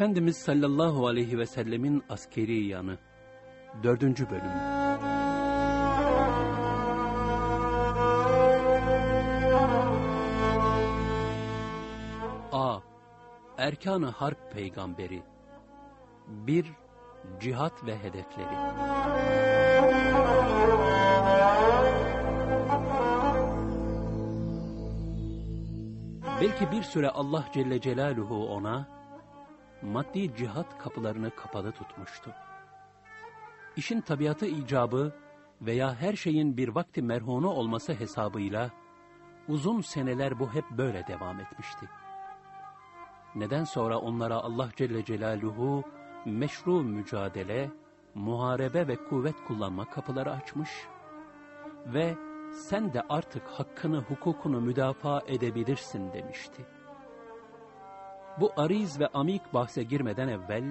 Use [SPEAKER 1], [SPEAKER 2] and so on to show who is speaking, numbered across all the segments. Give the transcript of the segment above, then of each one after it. [SPEAKER 1] Efendimiz sallallahu aleyhi ve sellemin askeri yanı 4. bölüm A. Erkanı Harp Peygamberi 1. Cihat ve Hedefleri Belki bir süre Allah Celle Celaluhu ona maddi cihat kapılarını kapalı tutmuştu. İşin tabiatı icabı veya her şeyin bir vakti merhunu olması hesabıyla uzun seneler bu hep böyle devam etmişti. Neden sonra onlara Allah Celle Celaluhu meşru mücadele, muharebe ve kuvvet kullanma kapıları açmış ve sen de artık hakkını hukukunu müdafaa edebilirsin demişti.'' Bu ariz ve amik bahse girmeden evvel,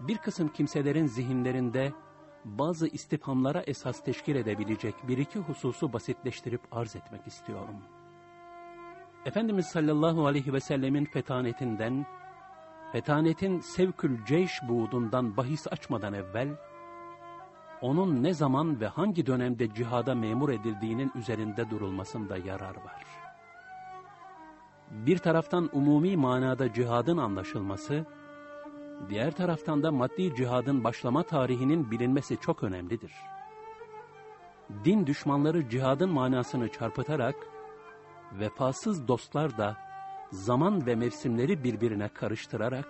[SPEAKER 1] bir kısım kimselerin zihinlerinde bazı istifhamlara esas teşkil edebilecek bir iki hususu basitleştirip arz etmek istiyorum. Efendimiz sallallahu aleyhi ve sellemin fetanetinden, fetanetin sevkül ceyş buğdundan bahis açmadan evvel, onun ne zaman ve hangi dönemde cihada memur edildiğinin üzerinde durulmasında yarar var.'' bir taraftan umumi manada cihadın anlaşılması, diğer taraftan da maddi cihadın başlama tarihinin bilinmesi çok önemlidir. Din düşmanları cihadın manasını çarpıtarak, vefasız dostlar da zaman ve mevsimleri birbirine karıştırarak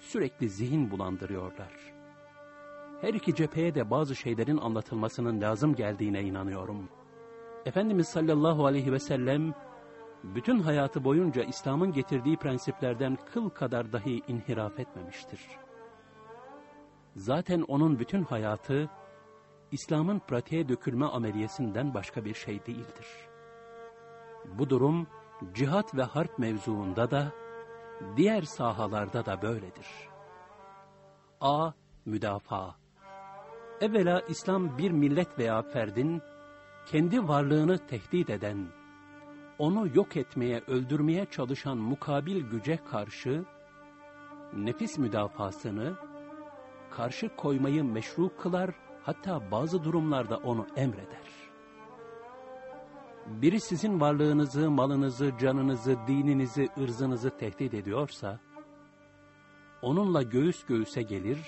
[SPEAKER 1] sürekli zihin bulandırıyorlar. Her iki cepheye de bazı şeylerin anlatılmasının lazım geldiğine inanıyorum. Efendimiz sallallahu aleyhi ve sellem, bütün hayatı boyunca İslam'ın getirdiği prensiplerden kıl kadar dahi inhiraf etmemiştir. Zaten onun bütün hayatı, İslam'ın pratiğe dökülme ameliyesinden başka bir şey değildir. Bu durum, cihat ve harp mevzuunda da, diğer sahalarda da böyledir. A. Müdafaa Evvela İslam bir millet veya ferdin, kendi varlığını tehdit eden, onu yok etmeye, öldürmeye çalışan mukabil güce karşı nefis müdafasını karşı koymayı meşru kılar, hatta bazı durumlarda onu emreder. Biri sizin varlığınızı, malınızı, canınızı, dininizi, ırzınızı tehdit ediyorsa, onunla göğüs göğüse gelir,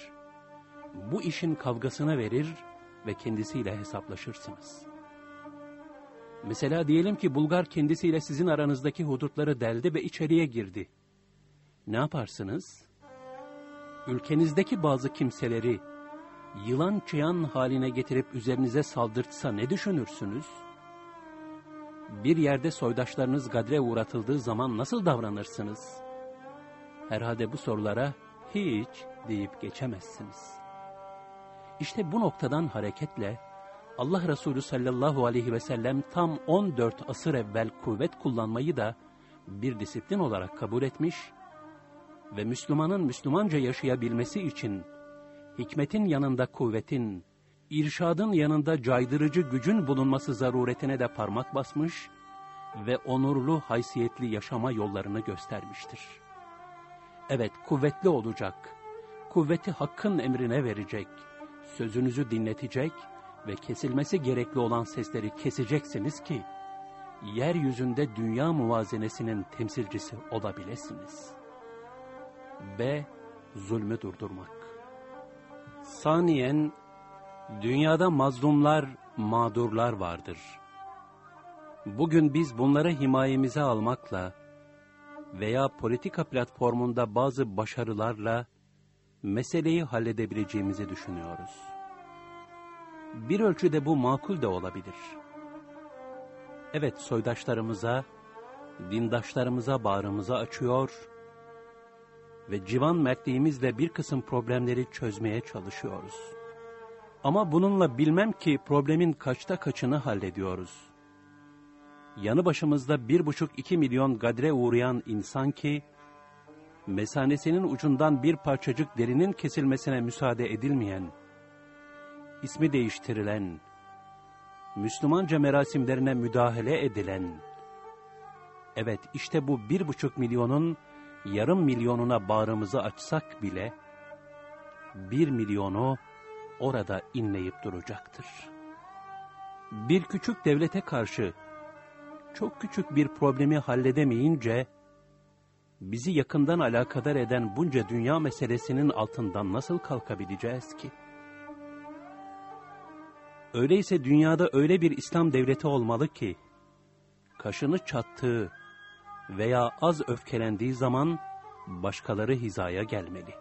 [SPEAKER 1] bu işin kavgasını verir ve kendisiyle hesaplaşırsınız.'' Mesela diyelim ki Bulgar kendisiyle sizin aranızdaki hudutları deldi ve içeriye girdi. Ne yaparsınız? Ülkenizdeki bazı kimseleri yılan çıyan haline getirip üzerinize saldırtsa ne düşünürsünüz? Bir yerde soydaşlarınız gadre uğratıldığı zaman nasıl davranırsınız? Herhalde bu sorulara hiç deyip geçemezsiniz. İşte bu noktadan hareketle Allah Resulü sallallahu aleyhi ve sellem tam 14 asır evvel kuvvet kullanmayı da bir disiplin olarak kabul etmiş ve Müslümanın Müslümanca yaşayabilmesi için hikmetin yanında kuvvetin, irşadın yanında caydırıcı gücün bulunması zaruretine de parmak basmış ve onurlu haysiyetli yaşama yollarını göstermiştir. Evet kuvvetli olacak, kuvveti hakkın emrine verecek, sözünüzü dinletecek ve kesilmesi gerekli olan sesleri keseceksiniz ki yeryüzünde dünya muvazenesinin temsilcisi olabilirsiniz. B. Zulmü durdurmak. Saniyen, dünyada mazlumlar, mağdurlar vardır. Bugün biz bunları himayemize almakla veya politika platformunda bazı başarılarla meseleyi halledebileceğimizi düşünüyoruz. Bir ölçüde bu makul de olabilir. Evet soydaşlarımıza, dindaşlarımıza bağrımızı açıyor ve civan mertliğimizle bir kısım problemleri çözmeye çalışıyoruz. Ama bununla bilmem ki problemin kaçta kaçını hallediyoruz. Yanı başımızda bir buçuk iki milyon gadre uğrayan insan ki, mesanesinin ucundan bir parçacık derinin kesilmesine müsaade edilmeyen, ismi değiştirilen, Müslümanca merasimlerine müdahale edilen, evet işte bu bir buçuk milyonun yarım milyonuna bağrımızı açsak bile, bir milyonu orada inleyip duracaktır. Bir küçük devlete karşı çok küçük bir problemi halledemeyince, bizi yakından alakadar eden bunca dünya meselesinin altından nasıl kalkabileceğiz ki? Öyleyse dünyada öyle bir İslam devleti olmalı ki, kaşını çattığı veya az öfkelendiği zaman başkaları hizaya gelmeli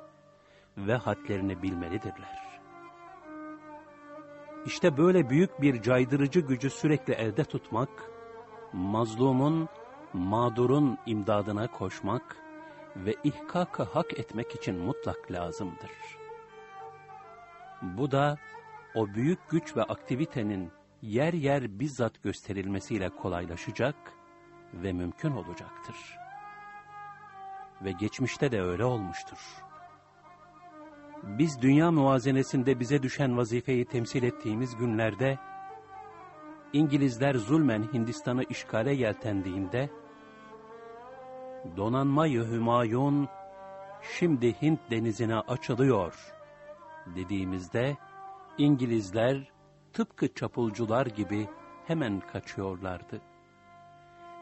[SPEAKER 1] ve hadlerini bilmelidirler. İşte böyle büyük bir caydırıcı gücü sürekli elde tutmak, mazlumun, mağdurun imdadına koşmak ve ihkaka hak etmek için mutlak lazımdır. Bu da o büyük güç ve aktivitenin yer yer bizzat gösterilmesiyle kolaylaşacak ve mümkün olacaktır. Ve geçmişte de öyle olmuştur. Biz dünya muazenesinde bize düşen vazifeyi temsil ettiğimiz günlerde, İngilizler zulmen Hindistan'ı işgale yeltendiğinde, donanmayı Hümayun şimdi Hint denizine açılıyor dediğimizde, İngilizler tıpkı çapulcular gibi hemen kaçıyorlardı.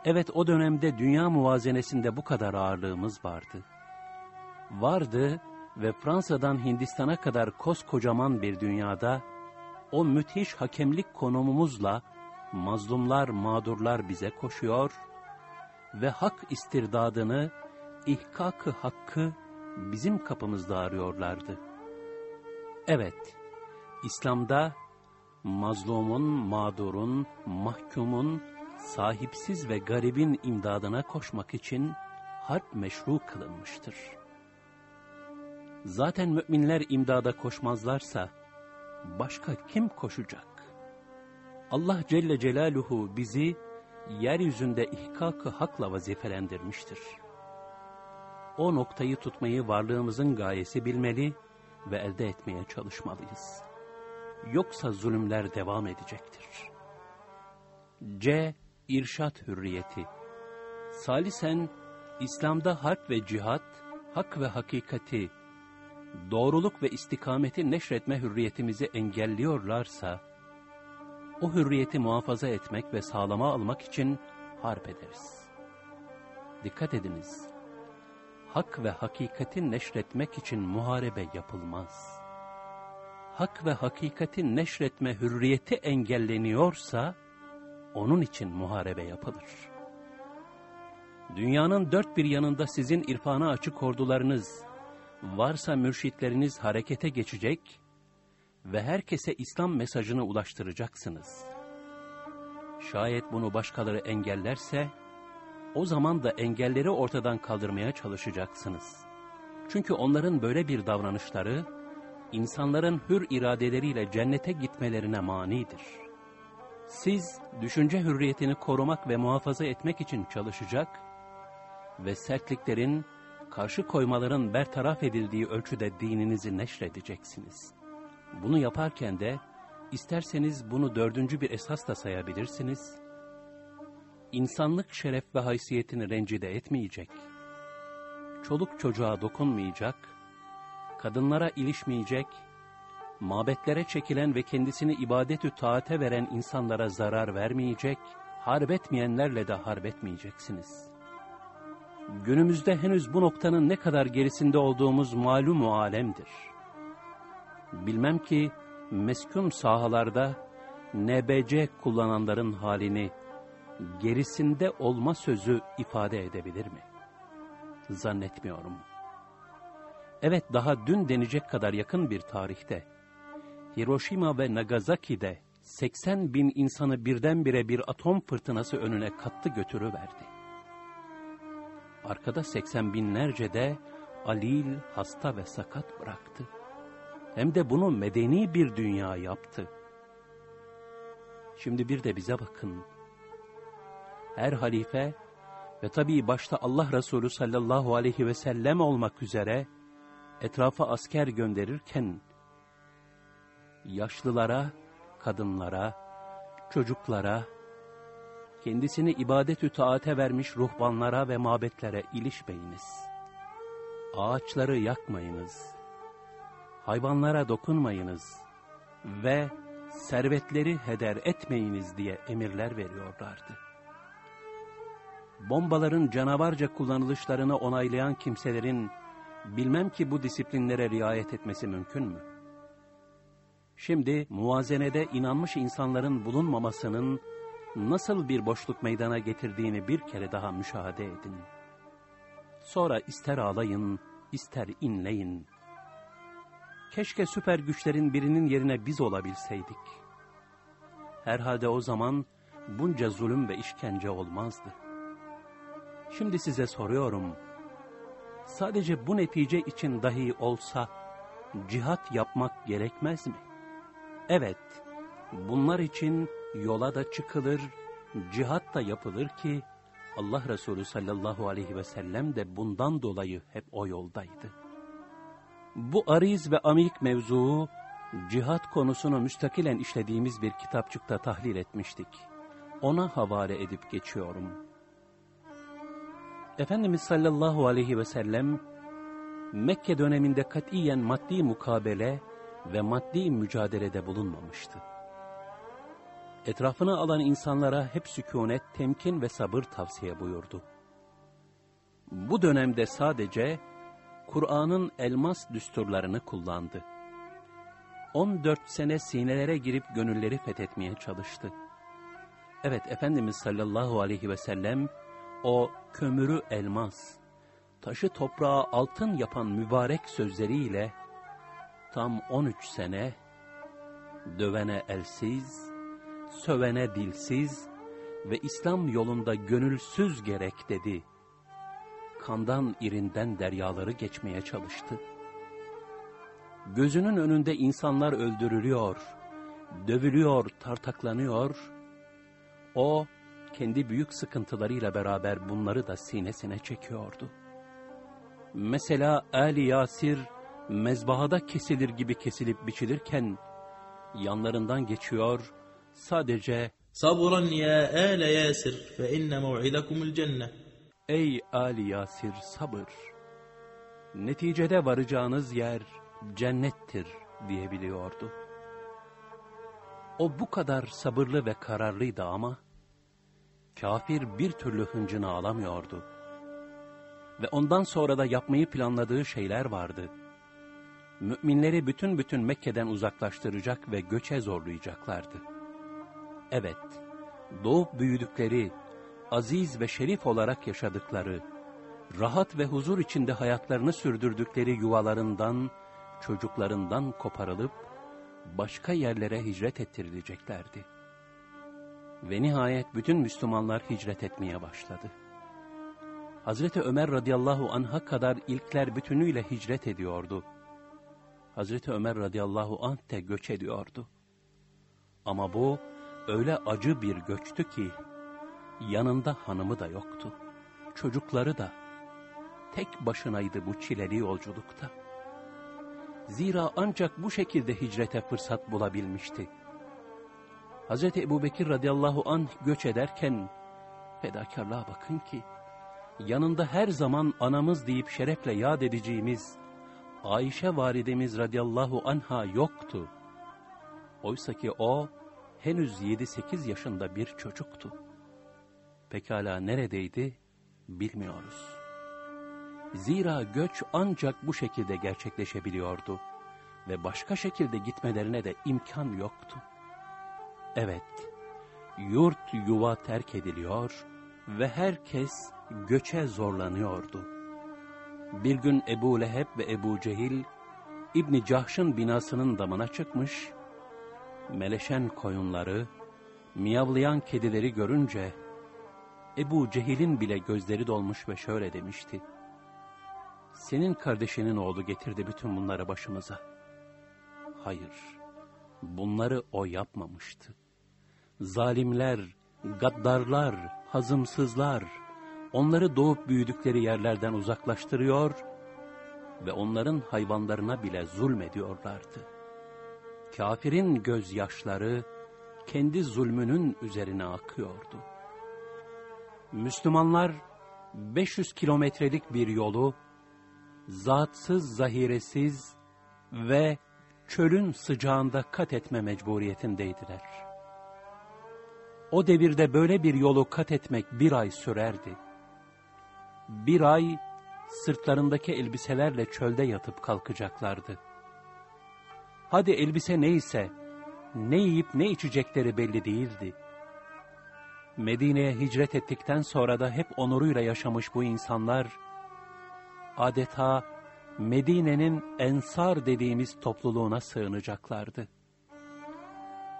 [SPEAKER 1] Evet o dönemde dünya muvazenesinde bu kadar ağırlığımız vardı. Vardı ve Fransa'dan Hindistan'a kadar koskocaman bir dünyada o müthiş hakemlik konumumuzla mazlumlar, mağdurlar bize koşuyor ve hak istirdadını, ihkakı hakkı bizim kapımızda arıyorlardı. Evet, İslam'da mazlumun, mağdurun, mahkumun, sahipsiz ve garibin imdadına koşmak için harp meşru kılınmıştır. Zaten müminler imdada koşmazlarsa başka kim koşacak? Allah Celle Celaluhu bizi yeryüzünde ihkakı hakla vazifelendirmiştir. O noktayı tutmayı varlığımızın gayesi bilmeli ve elde etmeye çalışmalıyız.'' yoksa zulümler devam edecektir. C. İrşat Hürriyeti Salisen, İslam'da harp ve cihat, hak ve hakikati, doğruluk ve istikameti neşretme hürriyetimizi engelliyorlarsa, o hürriyeti muhafaza etmek ve sağlama almak için harp ederiz. Dikkat ediniz, hak ve hakikati neşretmek için muharebe yapılmaz.'' hak ve hakikati neşretme hürriyeti engelleniyorsa, onun için muharebe yapılır. Dünyanın dört bir yanında sizin irfana açık ordularınız, varsa mürşitleriniz harekete geçecek ve herkese İslam mesajını ulaştıracaksınız. Şayet bunu başkaları engellerse, o zaman da engelleri ortadan kaldırmaya çalışacaksınız. Çünkü onların böyle bir davranışları, insanların hür iradeleriyle cennete gitmelerine manidir. Siz düşünce hürriyetini korumak ve muhafaza etmek için çalışacak ve sertliklerin, karşı koymaların bertaraf edildiği ölçüde dininizi neşredeceksiniz. Bunu yaparken de isterseniz bunu dördüncü bir esas da sayabilirsiniz. İnsanlık şeref ve haysiyetini rencide etmeyecek, çoluk çocuğa dokunmayacak kadınlara ilişmeyecek, mabetlere çekilen ve kendisini ibadetü taate veren insanlara zarar vermeyecek, harbetmeyenlerle de harbetmeyeceksiniz. Günümüzde henüz bu noktanın ne kadar gerisinde olduğumuz malum alemdir. Bilmem ki meskun sahalarda NBC kullananların halini gerisinde olma sözü ifade edebilir mi? Zannetmiyorum. Evet daha dün denecek kadar yakın bir tarihte Hiroşima ve Nagasaki'de 80 bin insanı birdenbire bir atom fırtınası önüne kattı götürüverdi. Arkada 80 binlerce de alil, hasta ve sakat bıraktı. Hem de bunu medeni bir dünya yaptı. Şimdi bir de bize bakın. Her halife ve tabii başta Allah Resulü sallallahu aleyhi ve sellem olmak üzere etrafa asker gönderirken, yaşlılara, kadınlara, çocuklara, kendisini ibadet-ü taate vermiş ruhbanlara ve mabetlere ilişmeyiniz. Ağaçları yakmayınız, hayvanlara dokunmayınız ve servetleri heder etmeyiniz diye emirler veriyorlardı. Bombaların canavarca kullanılışlarını onaylayan kimselerin bilmem ki bu disiplinlere riayet etmesi mümkün mü? Şimdi muvazenede inanmış insanların bulunmamasının nasıl bir boşluk meydana getirdiğini bir kere daha müşahede edin. Sonra ister ağlayın, ister inleyin. Keşke süper güçlerin birinin yerine biz olabilseydik. Herhalde o zaman bunca zulüm ve işkence olmazdı. Şimdi size soruyorum.'' sadece bu netice için dahi olsa cihat yapmak gerekmez mi? Evet, bunlar için yola da çıkılır, cihat da yapılır ki Allah Resulü sallallahu aleyhi ve sellem de bundan dolayı hep o yoldaydı. Bu ariz ve amik mevzuu cihat konusunu müstakilen işlediğimiz bir kitapçıkta tahlil etmiştik. Ona havale edip geçiyorum.'' Efendimiz sallallahu aleyhi ve sellem Mekke döneminde katiyen maddi mukabele ve maddi mücadelede bulunmamıştı. Etrafına alan insanlara hep sükunet, temkin ve sabır tavsiye buyurdu. Bu dönemde sadece Kur'an'ın elmas düsturlarını kullandı. 14 sene sinelere girip gönülleri fethetmeye çalıştı. Evet Efendimiz sallallahu aleyhi ve sellem o kömürü elmas, taşı toprağa altın yapan mübarek sözleriyle tam 13 sene dövene elsiz, sövene dilsiz ve İslam yolunda gönülsüz gerek dedi. Kandan irinden deryaları geçmeye çalıştı. Gözünün önünde insanlar öldürülüyor, dövülüyor, tartaklanıyor. O kendi büyük sıkıntılarıyla beraber bunları da sinesine çekiyordu. Mesela Ali Yasir mezbahada kesilir gibi kesilip biçilirken yanlarından
[SPEAKER 2] geçiyor sadece Sabran ya Ali Yasir fe inne mev'idakumul cenne Ey Ali Yasir sabır neticede
[SPEAKER 1] varacağınız yer cennettir diyebiliyordu. O bu kadar sabırlı ve kararlıydı ama kafir bir türlü hıncını alamıyordu. Ve ondan sonra da yapmayı planladığı şeyler vardı. Müminleri bütün bütün Mekke'den uzaklaştıracak ve göçe zorlayacaklardı. Evet, doğup büyüdükleri, aziz ve şerif olarak yaşadıkları, rahat ve huzur içinde hayatlarını sürdürdükleri yuvalarından, çocuklarından koparılıp başka yerlere hicret ettirileceklerdi. Ve nihayet bütün Müslümanlar hicret etmeye başladı. Hazreti Ömer radıyallahu anh'a kadar ilkler bütünüyle hicret ediyordu. Hazreti Ömer radıyallahu anh de göç ediyordu. Ama bu öyle acı bir göçtü ki yanında hanımı da yoktu. Çocukları da tek başınaydı bu çileli yolculukta. Zira ancak bu şekilde hicrete fırsat bulabilmişti. Hz. Ebu Bekir radıyallahu anh göç ederken fedakarlığa bakın ki yanında her zaman anamız deyip şerefle yad edeceğimiz Ayşe validemiz radıyallahu anha yoktu. Oysa ki o henüz 7-8 yaşında bir çocuktu. Pekala neredeydi bilmiyoruz. Zira göç ancak bu şekilde gerçekleşebiliyordu ve başka şekilde gitmelerine de imkan yoktu. Evet, yurt yuva terk ediliyor ve herkes göçe zorlanıyordu. Bir gün Ebu Leheb ve Ebu Cehil, İbni Cahş'ın binasının damına çıkmış, meleşen koyunları, miyavlayan kedileri görünce, Ebu Cehil'in bile gözleri dolmuş ve şöyle demişti. Senin kardeşinin oğlu getirdi bütün bunları başımıza. Hayır, bunları o yapmamıştı zalimler, gaddarlar, hazımsızlar, onları doğup büyüdükleri yerlerden uzaklaştırıyor ve onların hayvanlarına bile zulmediyorlardı. Kafirin gözyaşları kendi zulmünün üzerine akıyordu. Müslümanlar 500 kilometrelik bir yolu zatsız, zahiresiz ve çölün sıcağında kat etme mecburiyetindeydiler.'' O devirde böyle bir yolu kat etmek bir ay sürerdi. Bir ay sırtlarındaki elbiselerle çölde yatıp kalkacaklardı. Hadi elbise neyse, ne yiyip ne içecekleri belli değildi. Medine'ye hicret ettikten sonra da hep onuruyla yaşamış bu insanlar, adeta Medine'nin ensar dediğimiz topluluğuna sığınacaklardı.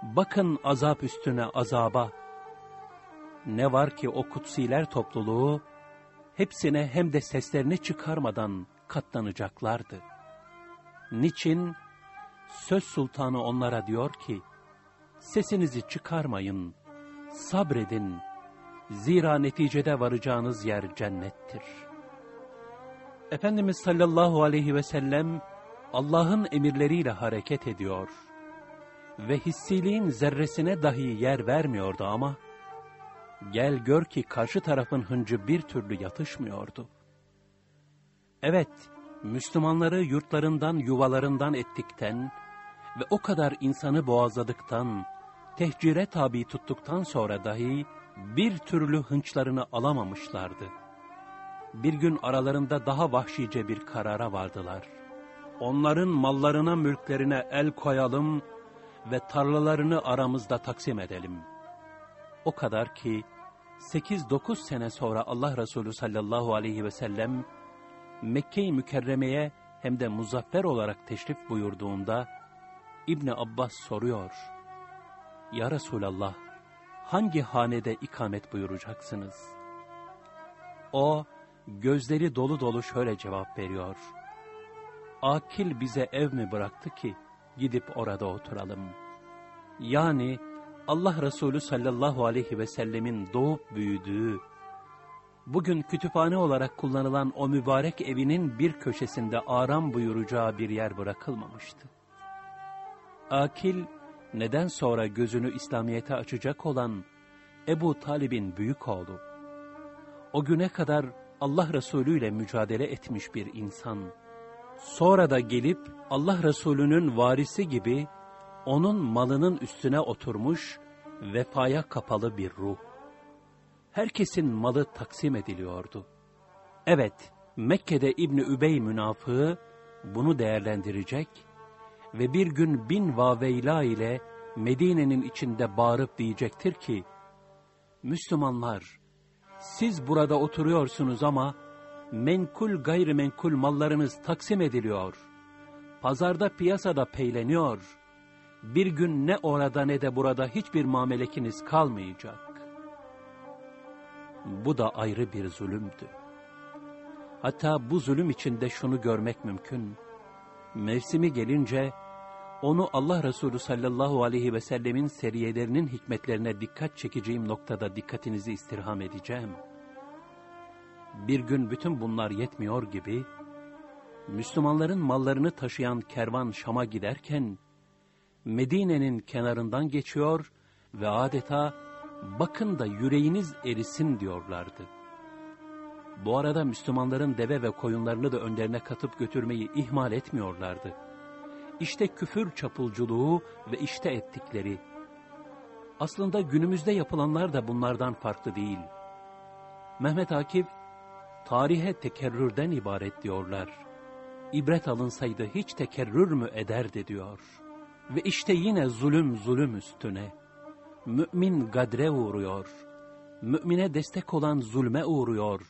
[SPEAKER 1] Bakın azap üstüne azaba, ne var ki o kutsiler topluluğu, hepsine hem de seslerini çıkarmadan katlanacaklardı. Niçin? Söz sultanı onlara diyor ki, sesinizi çıkarmayın, sabredin, zira neticede varacağınız yer cennettir. Efendimiz sallallahu aleyhi ve sellem, Allah'ın emirleriyle hareket ediyor ve hissiliğin zerresine dahi yer vermiyordu ama, Gel gör ki karşı tarafın hıncı bir türlü yatışmıyordu. Evet, Müslümanları yurtlarından, yuvalarından ettikten ve o kadar insanı boğazladıktan, tehcire tabi tuttuktan sonra dahi bir türlü hınçlarını alamamışlardı. Bir gün aralarında daha vahşice bir karara vardılar. Onların mallarına, mülklerine el koyalım ve tarlalarını aramızda taksim edelim. O kadar ki 8-9 sene sonra Allah Resulü sallallahu aleyhi ve sellem Mekke-i Mükerreme'ye hem de muzaffer olarak teşrif buyurduğunda İbni Abbas soruyor. Ya Resulallah hangi hanede ikamet buyuracaksınız? O gözleri dolu dolu şöyle cevap veriyor. Akil bize ev mi bıraktı ki gidip orada oturalım? Yani Allah Resulü sallallahu aleyhi ve sellemin doğup büyüdüğü, bugün kütüphane olarak kullanılan o mübarek evinin bir köşesinde aram buyuracağı bir yer bırakılmamıştı. Akil, neden sonra gözünü İslamiyet'e açacak olan Ebu Talib'in büyük oğlu, o güne kadar Allah Resulü ile mücadele etmiş bir insan, sonra da gelip Allah Resulü'nün varisi gibi onun malının üstüne oturmuş, vefaya kapalı bir ruh. Herkesin malı taksim ediliyordu. Evet, Mekke'de İbni Übey münafığı bunu değerlendirecek ve bir gün bin vaveyla ile Medine'nin içinde bağırıp diyecektir ki, Müslümanlar, siz burada oturuyorsunuz ama menkul gayrimenkul mallarınız taksim ediliyor. Pazarda piyasada peyleniyor.'' bir gün ne orada ne de burada hiçbir mamelekiniz kalmayacak. Bu da ayrı bir zulümdü. Hatta bu zulüm içinde şunu görmek mümkün. Mevsimi gelince onu Allah Resulü sallallahu aleyhi ve sellemin seriyelerinin hikmetlerine dikkat çekeceğim noktada dikkatinizi istirham edeceğim. Bir gün bütün bunlar yetmiyor gibi, Müslümanların mallarını taşıyan kervan Şam'a giderken, Medine'nin kenarından geçiyor ve adeta bakın da yüreğiniz erisin diyorlardı. Bu arada Müslümanların deve ve koyunlarını da önlerine katıp götürmeyi ihmal etmiyorlardı. İşte küfür çapulculuğu ve işte ettikleri. Aslında günümüzde yapılanlar da bunlardan farklı değil. Mehmet Akif, tarihe tekerrürden ibaret diyorlar. İbret alınsaydı hiç tekerrür mü ederdi diyor.'' Ve işte yine zulüm zulüm üstüne. Mümin gadre uğruyor. Mümine destek olan zulme uğruyor.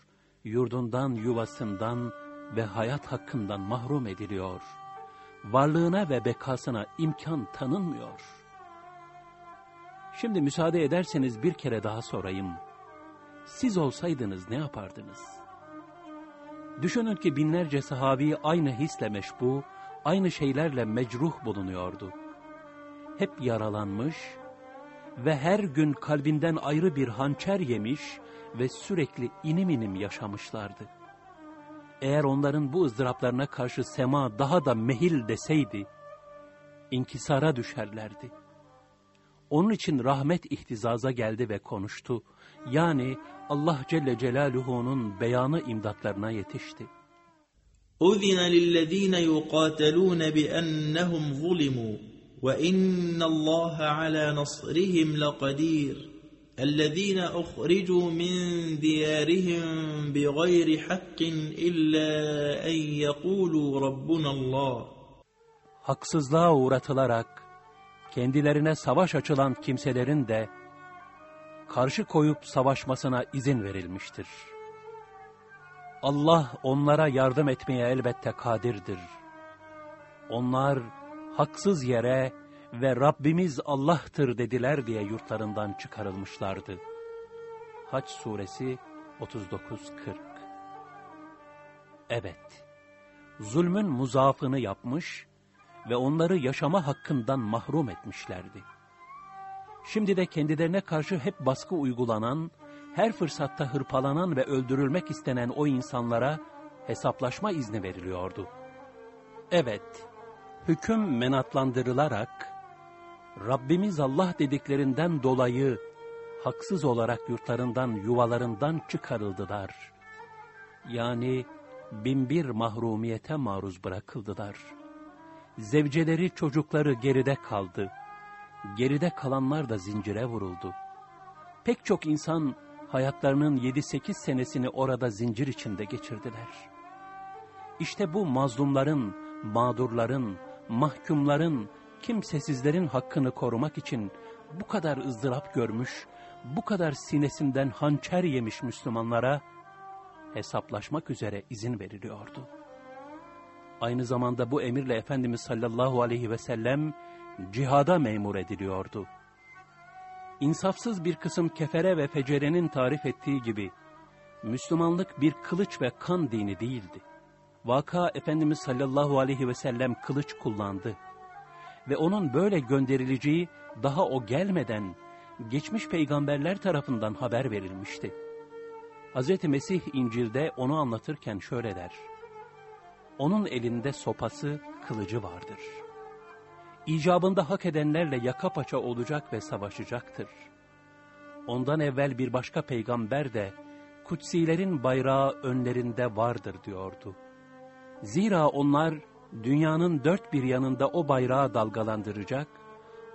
[SPEAKER 1] Yurdundan, yuvasından ve hayat hakkından mahrum ediliyor. Varlığına ve bekasına imkan tanınmıyor. Şimdi müsaade ederseniz bir kere daha sorayım. Siz olsaydınız ne yapardınız? Düşünün ki binlerce sahabi aynı hisle meşbu, aynı şeylerle mecruh bulunuyordu hep yaralanmış ve her gün kalbinden ayrı bir hançer yemiş ve sürekli inim inim yaşamışlardı. Eğer onların bu ızdıraplarına karşı sema daha da mehil deseydi, inkisara düşerlerdi. Onun için rahmet ihtizaza geldi ve konuştu. Yani Allah Celle Celaluhu'nun
[SPEAKER 2] beyanı imdatlarına yetişti. اُذِنَ لِلَّذ۪ينَ يُقَاتَلُونَ بِأَنَّهُمْ ظُلِمُوا وإن الله على نصرهم لقدير الذين أخرجوا من ديارهم بغير حق إلا أن يقولوا ربنا الله
[SPEAKER 1] Haksızlığa uğratılarak kendilerine savaş açılan kimselerin de karşı koyup savaşmasına izin verilmiştir. Allah onlara yardım etmeye elbette kadirdir. Onlar, haksız yere ve Rabbimiz Allah'tır dediler diye yurtlarından çıkarılmışlardı. Haç suresi 39-40 Evet, zulmün muzafını yapmış ve onları yaşama hakkından mahrum etmişlerdi. Şimdi de kendilerine karşı hep baskı uygulanan, her fırsatta hırpalanan ve öldürülmek istenen o insanlara hesaplaşma izni veriliyordu. Evet, hüküm menatlandırılarak, Rabbimiz Allah dediklerinden dolayı haksız olarak yurtlarından, yuvalarından çıkarıldılar. Yani binbir mahrumiyete maruz bırakıldılar. Zevceleri, çocukları geride kaldı. Geride kalanlar da zincire vuruldu. Pek çok insan hayatlarının 7-8 senesini orada zincir içinde geçirdiler. İşte bu mazlumların, mağdurların, mahkumların, kimsesizlerin hakkını korumak için bu kadar ızdırap görmüş, bu kadar sinesinden hançer yemiş Müslümanlara hesaplaşmak üzere izin veriliyordu. Aynı zamanda bu emirle Efendimiz sallallahu aleyhi ve sellem cihada memur ediliyordu. İnsafsız bir kısım kefere ve fecerenin tarif ettiği gibi, Müslümanlık bir kılıç ve kan dini değildi vaka Efendimiz sallallahu aleyhi ve sellem kılıç kullandı. Ve onun böyle gönderileceği daha o gelmeden geçmiş peygamberler tarafından haber verilmişti. Hz. Mesih İncil'de onu anlatırken şöyle der. Onun elinde sopası, kılıcı vardır. İcabında hak edenlerle yaka paça olacak ve savaşacaktır. Ondan evvel bir başka peygamber de kutsilerin bayrağı önlerinde vardır diyordu. Zira onlar dünyanın dört bir yanında o bayrağı dalgalandıracak,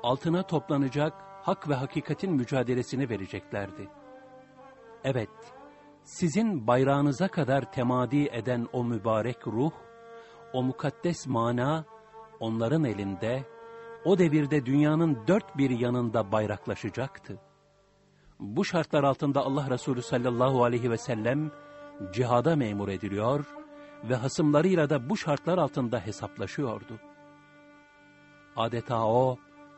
[SPEAKER 1] altına toplanacak hak ve hakikatin mücadelesini vereceklerdi. Evet, sizin bayrağınıza kadar temadi eden o mübarek ruh, o mukaddes mana onların elinde, o devirde dünyanın dört bir yanında bayraklaşacaktı. Bu şartlar altında Allah Resulü sallallahu aleyhi ve sellem cihada memur ediliyor ve hasımlarıyla da bu şartlar altında hesaplaşıyordu. Adeta o,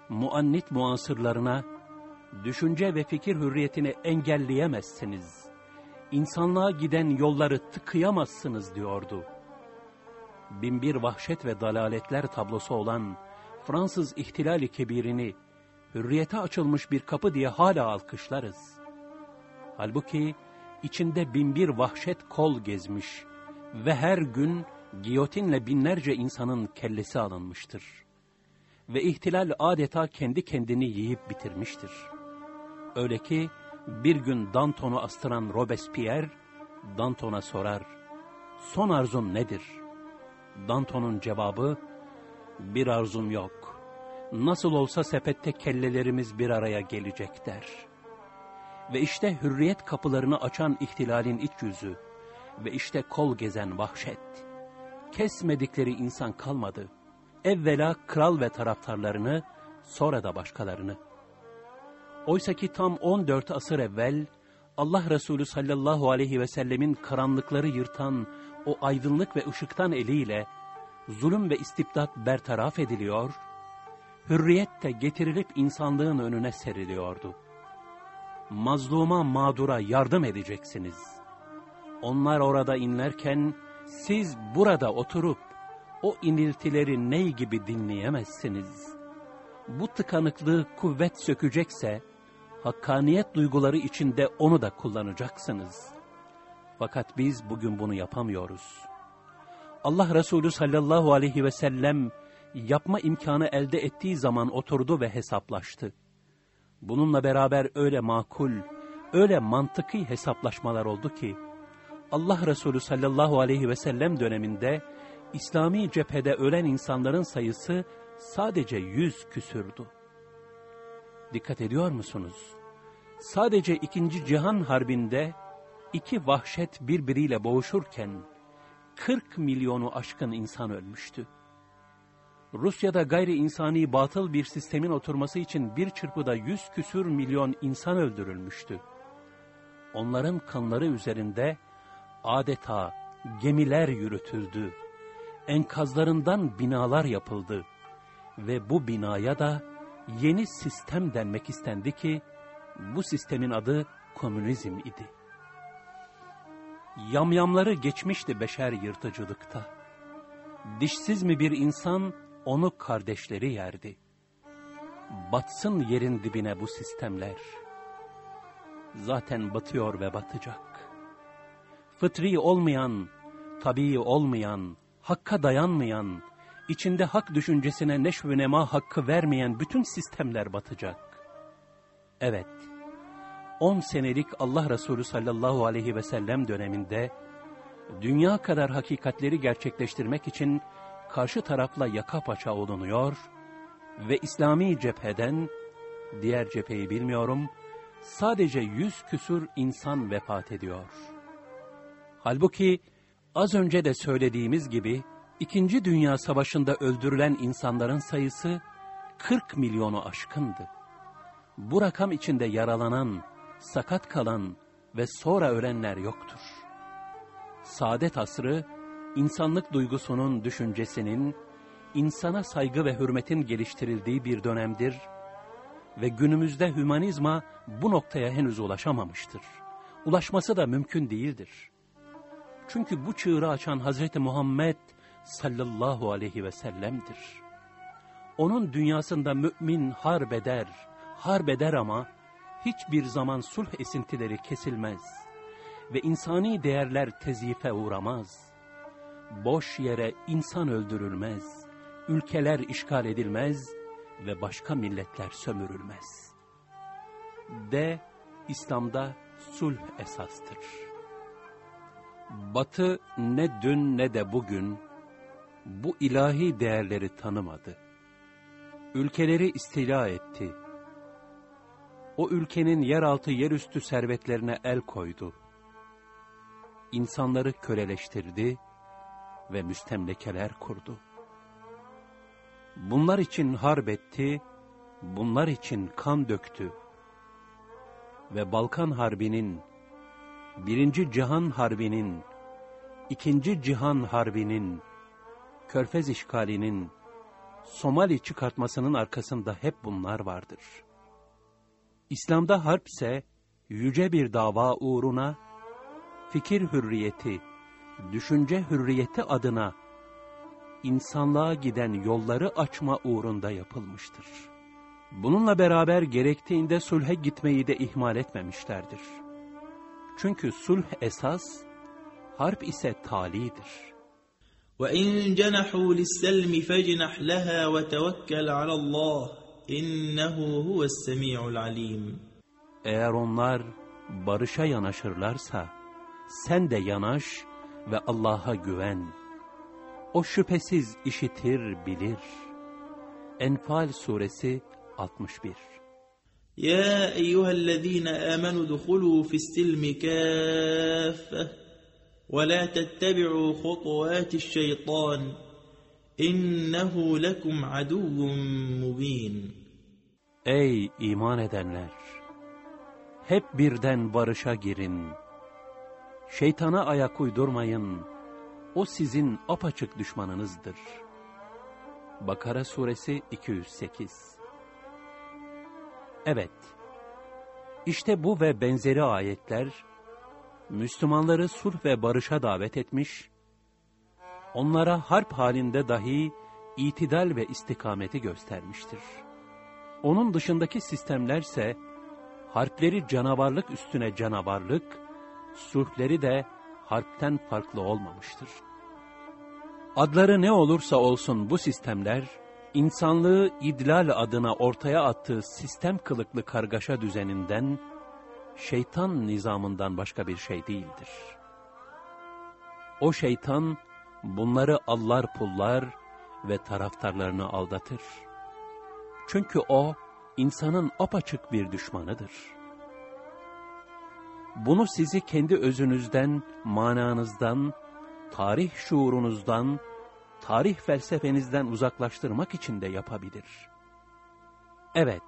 [SPEAKER 1] muannit muansırlarına, düşünce ve fikir hürriyetini engelleyemezsiniz, insanlığa giden yolları tıkayamazsınız diyordu. Binbir vahşet ve dalaletler tablosu olan Fransız ihtilali kebirini, hürriyete açılmış bir kapı diye hala alkışlarız. Halbuki içinde binbir vahşet kol gezmiş, ve her gün giyotinle binlerce insanın kellesi alınmıştır. Ve ihtilal adeta kendi kendini yiyip bitirmiştir. Öyle ki bir gün Danton'u astıran Robespierre, Danton'a sorar, son arzun nedir? Danton'un cevabı, bir arzum yok. Nasıl olsa sepette kellelerimiz bir araya gelecek der. Ve işte hürriyet kapılarını açan ihtilalin iç yüzü, ve işte kol gezen vahşet. Kesmedikleri insan kalmadı. Evvela kral ve taraftarlarını, sonra da başkalarını. Oysaki tam 14 asır evvel, Allah Resulü sallallahu aleyhi ve sellemin karanlıkları yırtan o aydınlık ve ışıktan eliyle, zulüm ve istibdat bertaraf ediliyor, hürriyet de getirilip insanlığın önüne seriliyordu. Mazluma mağdura yardım edeceksiniz.'' Onlar orada inlerken siz burada oturup o iniltileri ney gibi dinleyemezsiniz. Bu tıkanıklığı kuvvet sökecekse hakkaniyet duyguları içinde onu da kullanacaksınız. Fakat biz bugün bunu yapamıyoruz. Allah Resulü sallallahu aleyhi ve sellem yapma imkanı elde ettiği zaman oturdu ve hesaplaştı. Bununla beraber öyle makul, öyle mantıki hesaplaşmalar oldu ki, Allah Resulü sallallahu aleyhi ve sellem döneminde İslami cephede ölen insanların sayısı sadece yüz küsürdü. Dikkat ediyor musunuz? Sadece ikinci Cihan Harbi'nde iki vahşet birbiriyle boğuşurken 40 milyonu aşkın insan ölmüştü. Rusya'da gayri insani batıl bir sistemin oturması için bir çırpıda yüz küsür milyon insan öldürülmüştü. Onların kanları üzerinde adeta gemiler yürütüldü. Enkazlarından binalar yapıldı ve bu binaya da yeni sistem denmek istendi ki bu sistemin adı komünizm idi. Yamyamları geçmişti beşer yırtıcılıkta. Dişsiz mi bir insan onu kardeşleri yerdi. Batsın yerin dibine bu sistemler. Zaten batıyor ve batacak fıtri olmayan, tabii olmayan, hakka dayanmayan, içinde hak düşüncesine neşv ve nema hakkı vermeyen bütün sistemler batacak. Evet, on senelik Allah Resulü sallallahu aleyhi ve sellem döneminde, dünya kadar hakikatleri gerçekleştirmek için karşı tarafla yaka paça olunuyor ve İslami cepheden, diğer cepheyi bilmiyorum, sadece yüz küsür insan vefat ediyor.'' Halbuki az önce de söylediğimiz gibi İkinci Dünya Savaşı'nda öldürülen insanların sayısı 40 milyonu aşkındı. Bu rakam içinde yaralanan, sakat kalan ve sonra ölenler yoktur. Saadet asrı, insanlık duygusunun, düşüncesinin, insana saygı ve hürmetin geliştirildiği bir dönemdir ve günümüzde hümanizma bu noktaya henüz ulaşamamıştır. Ulaşması da mümkün değildir. Çünkü bu çığırı açan Hazreti Muhammed sallallahu aleyhi ve sellem'dir. Onun dünyasında mümin harbeder, harbeder ama hiçbir zaman sulh esintileri kesilmez ve insani değerler tezife uğramaz. Boş yere insan öldürülmez, ülkeler işgal edilmez ve başka milletler sömürülmez. De İslam'da sulh esastır. Batı ne dün ne de bugün bu ilahi değerleri tanımadı. Ülkeleri istila etti. O ülkenin yeraltı yerüstü servetlerine el koydu. İnsanları köleleştirdi ve müstemlekeler kurdu. Bunlar için harp etti, bunlar için kan döktü. Ve Balkan Harbi'nin Birinci Cihan Harbi'nin, İkinci Cihan Harbi'nin, Körfez işgalinin, Somali çıkartmasının arkasında hep bunlar vardır. İslam'da harp ise yüce bir dava uğruna, fikir hürriyeti, düşünce hürriyeti adına insanlığa giden yolları açma uğrunda yapılmıştır. Bununla beraber gerektiğinde sulhe gitmeyi de ihmal etmemişlerdir.'' Çünkü sulh esas, harp ise talidir.
[SPEAKER 2] وَاِنْ جَنَحُوا لِلسَّلْمِ فَجْنَحْ لَهَا وَتَوَكَّلْ عَلَى اللّٰهِ اِنَّهُ هُوَ السَّمِيعُ الْعَلِيمُ Eğer onlar barışa yanaşırlarsa, sen
[SPEAKER 1] de yanaş ve Allah'a güven. O şüphesiz işitir, bilir. Enfal Suresi 61
[SPEAKER 2] يا أيها الذين آمنوا ادخلوا في السلم كافة ولا تتبعوا خطوات الشيطان إنه لكم عدو mubin.
[SPEAKER 1] Ey iman edenler! Hep birden barışa girin. Şeytana ayak uydurmayın. O sizin apaçık düşmanınızdır. Bakara suresi 208 Evet, işte bu ve benzeri ayetler, Müslümanları sulh ve barışa davet etmiş, onlara harp halinde dahi itidal ve istikameti göstermiştir. Onun dışındaki sistemlerse, harpleri canavarlık üstüne canavarlık, sulhleri de harpten farklı olmamıştır. Adları ne olursa olsun bu sistemler, insanlığı idlal adına ortaya attığı sistem kılıklı kargaşa düzeninden, şeytan nizamından başka bir şey değildir. O şeytan, bunları allar pullar ve taraftarlarını aldatır. Çünkü o, insanın apaçık bir düşmanıdır. Bunu sizi kendi özünüzden, mananızdan, tarih şuurunuzdan, tarih felsefenizden uzaklaştırmak için de yapabilir. Evet,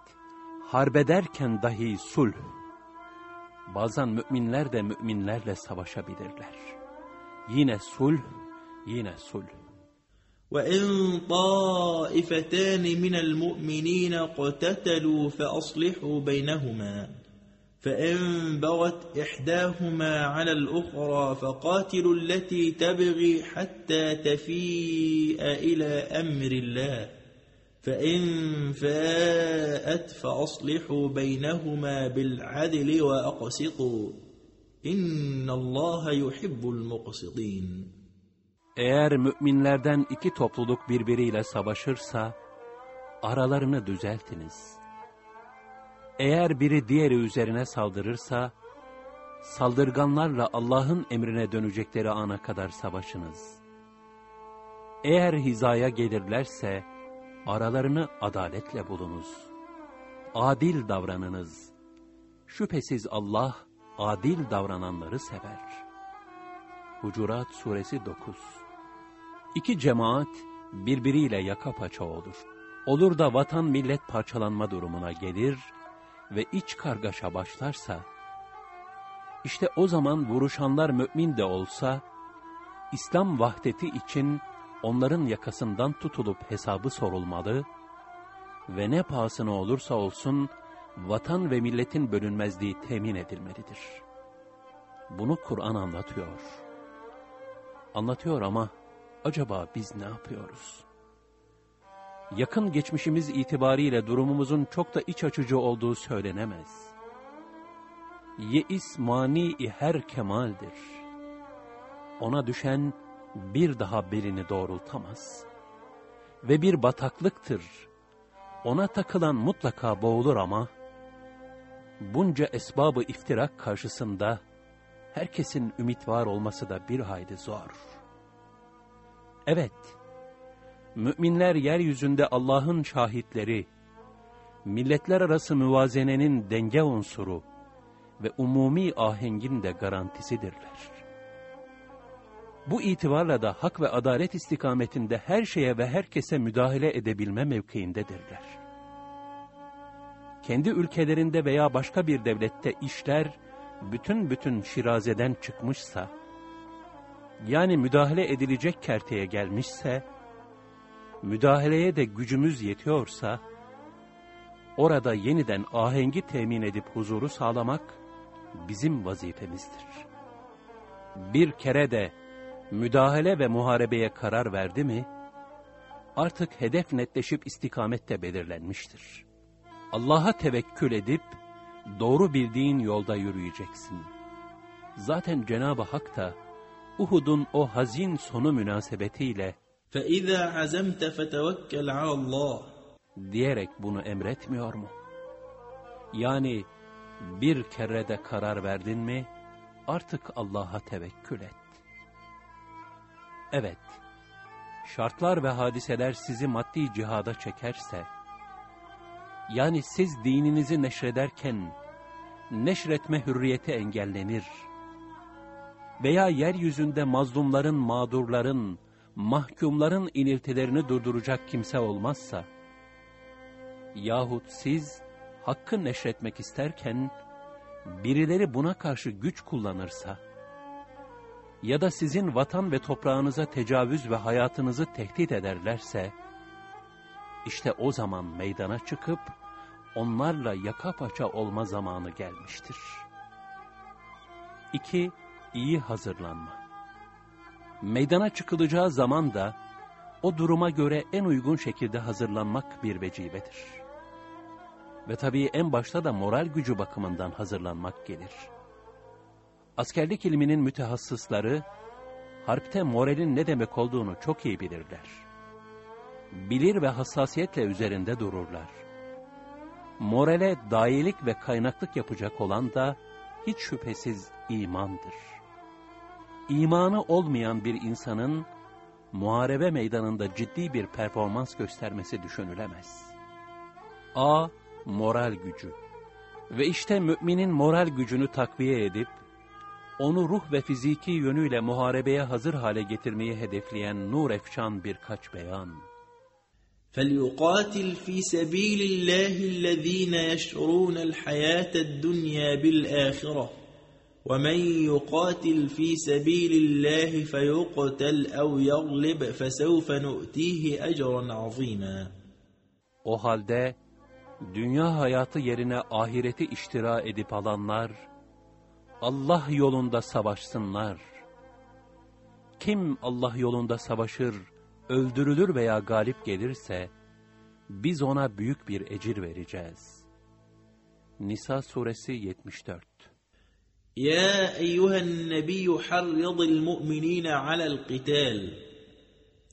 [SPEAKER 1] harbederken dahi sulh, bazen müminler de müminlerle savaşabilirler. Yine sulh, yine sulh.
[SPEAKER 2] وإن طائفتان من المؤمنين اقتتلوا فأصلحوا بينهما فإن بغت إحداهما على الأخرى فقاتلوا التي تبغي حتى تفيء إلى أمر الله فإن فاءت فأصلحوا بينهما بالعدل وأقسطوا إن الله يحب المقسطين
[SPEAKER 1] Eğer müminlerden iki topluluk birbiriyle savaşırsa aralarını düzeltiniz. Eğer biri diğeri üzerine saldırırsa, saldırganlarla Allah'ın emrine dönecekleri ana kadar savaşınız. Eğer hizaya gelirlerse, aralarını adaletle bulunuz. Adil davranınız. Şüphesiz Allah, adil davrananları sever. Hucurat Suresi 9 İki cemaat birbiriyle yaka paça olur. Olur da vatan millet parçalanma durumuna gelir ve iç kargaşa başlarsa, işte o zaman vuruşanlar mümin de olsa, İslam vahdeti için onların yakasından tutulup hesabı sorulmalı ve ne pahasına olursa olsun vatan ve milletin bölünmezliği temin edilmelidir. Bunu Kur'an anlatıyor. Anlatıyor ama acaba biz ne yapıyoruz?'' yakın geçmişimiz itibariyle durumumuzun çok da iç açıcı olduğu söylenemez. Yeis mani her kemaldir. Ona düşen bir daha birini doğrultamaz. Ve bir bataklıktır. Ona takılan mutlaka boğulur ama, bunca esbabı iftirak karşısında, herkesin ümit var olması da bir hayli zor. Evet, müminler yeryüzünde Allah'ın şahitleri, milletler arası müvazenenin denge unsuru ve umumi ahengin de garantisidirler. Bu itibarla da hak ve adalet istikametinde her şeye ve herkese müdahale edebilme mevkiindedirler. Kendi ülkelerinde veya başka bir devlette işler bütün bütün şirazeden çıkmışsa, yani müdahale edilecek kerteye gelmişse, müdahaleye de gücümüz yetiyorsa, orada yeniden ahengi temin edip huzuru sağlamak bizim vazifemizdir. Bir kere de müdahale ve muharebeye karar verdi mi, artık hedef netleşip istikamette belirlenmiştir. Allah'a tevekkül edip, doğru bildiğin yolda yürüyeceksin. Zaten Cenab-ı Hak da, Uhud'un o hazin sonu münasebetiyle, فَاِذَا عَزَمْتَ فَتَوَكَّلْ عَلَى اللّٰهِ Diyerek bunu emretmiyor mu? Yani bir kere de karar verdin mi artık Allah'a tevekkül et. Evet, şartlar ve hadiseler sizi maddi cihada çekerse, yani siz dininizi neşrederken neşretme hürriyeti engellenir veya yeryüzünde mazlumların, mağdurların, mahkumların iniltilerini durduracak kimse olmazsa, yahut siz hakkı neşretmek isterken, birileri buna karşı güç kullanırsa, ya da sizin vatan ve toprağınıza tecavüz ve hayatınızı tehdit ederlerse, işte o zaman meydana çıkıp, onlarla yaka paça olma zamanı gelmiştir. 2. İyi hazırlanma meydana çıkılacağı zaman da o duruma göre en uygun şekilde hazırlanmak bir vecibedir. Ve tabii en başta da moral gücü bakımından hazırlanmak gelir. Askerlik ilminin mütehassısları, harpte moralin ne demek olduğunu çok iyi bilirler. Bilir ve hassasiyetle üzerinde dururlar. Morale dayilik ve kaynaklık yapacak olan da hiç şüphesiz imandır imanı olmayan bir insanın muharebe meydanında ciddi bir performans göstermesi düşünülemez. A. Moral gücü ve işte müminin moral gücünü takviye edip, onu ruh ve fiziki yönüyle muharebeye hazır hale getirmeyi hedefleyen nur efşan birkaç beyan.
[SPEAKER 2] فَلْيُقَاتِلْ فِي سَب۪يلِ اللّٰهِ الَّذ۪ينَ يَشْعُرُونَ الْحَيَاةَ الدُّنْيَا بِالْآخِرَةِ ومن يقاتل في سبيل الله فيقتل أو يغلب فسوف نؤتيه أجرا عظيما O halde dünya hayatı yerine ahireti
[SPEAKER 1] iştira edip alanlar, Allah yolunda savaşsınlar. Kim Allah yolunda savaşır, öldürülür veya galip gelirse, biz ona büyük bir ecir vereceğiz. Nisa suresi 74
[SPEAKER 2] يا أيها النبي حرض المؤمنين على القتال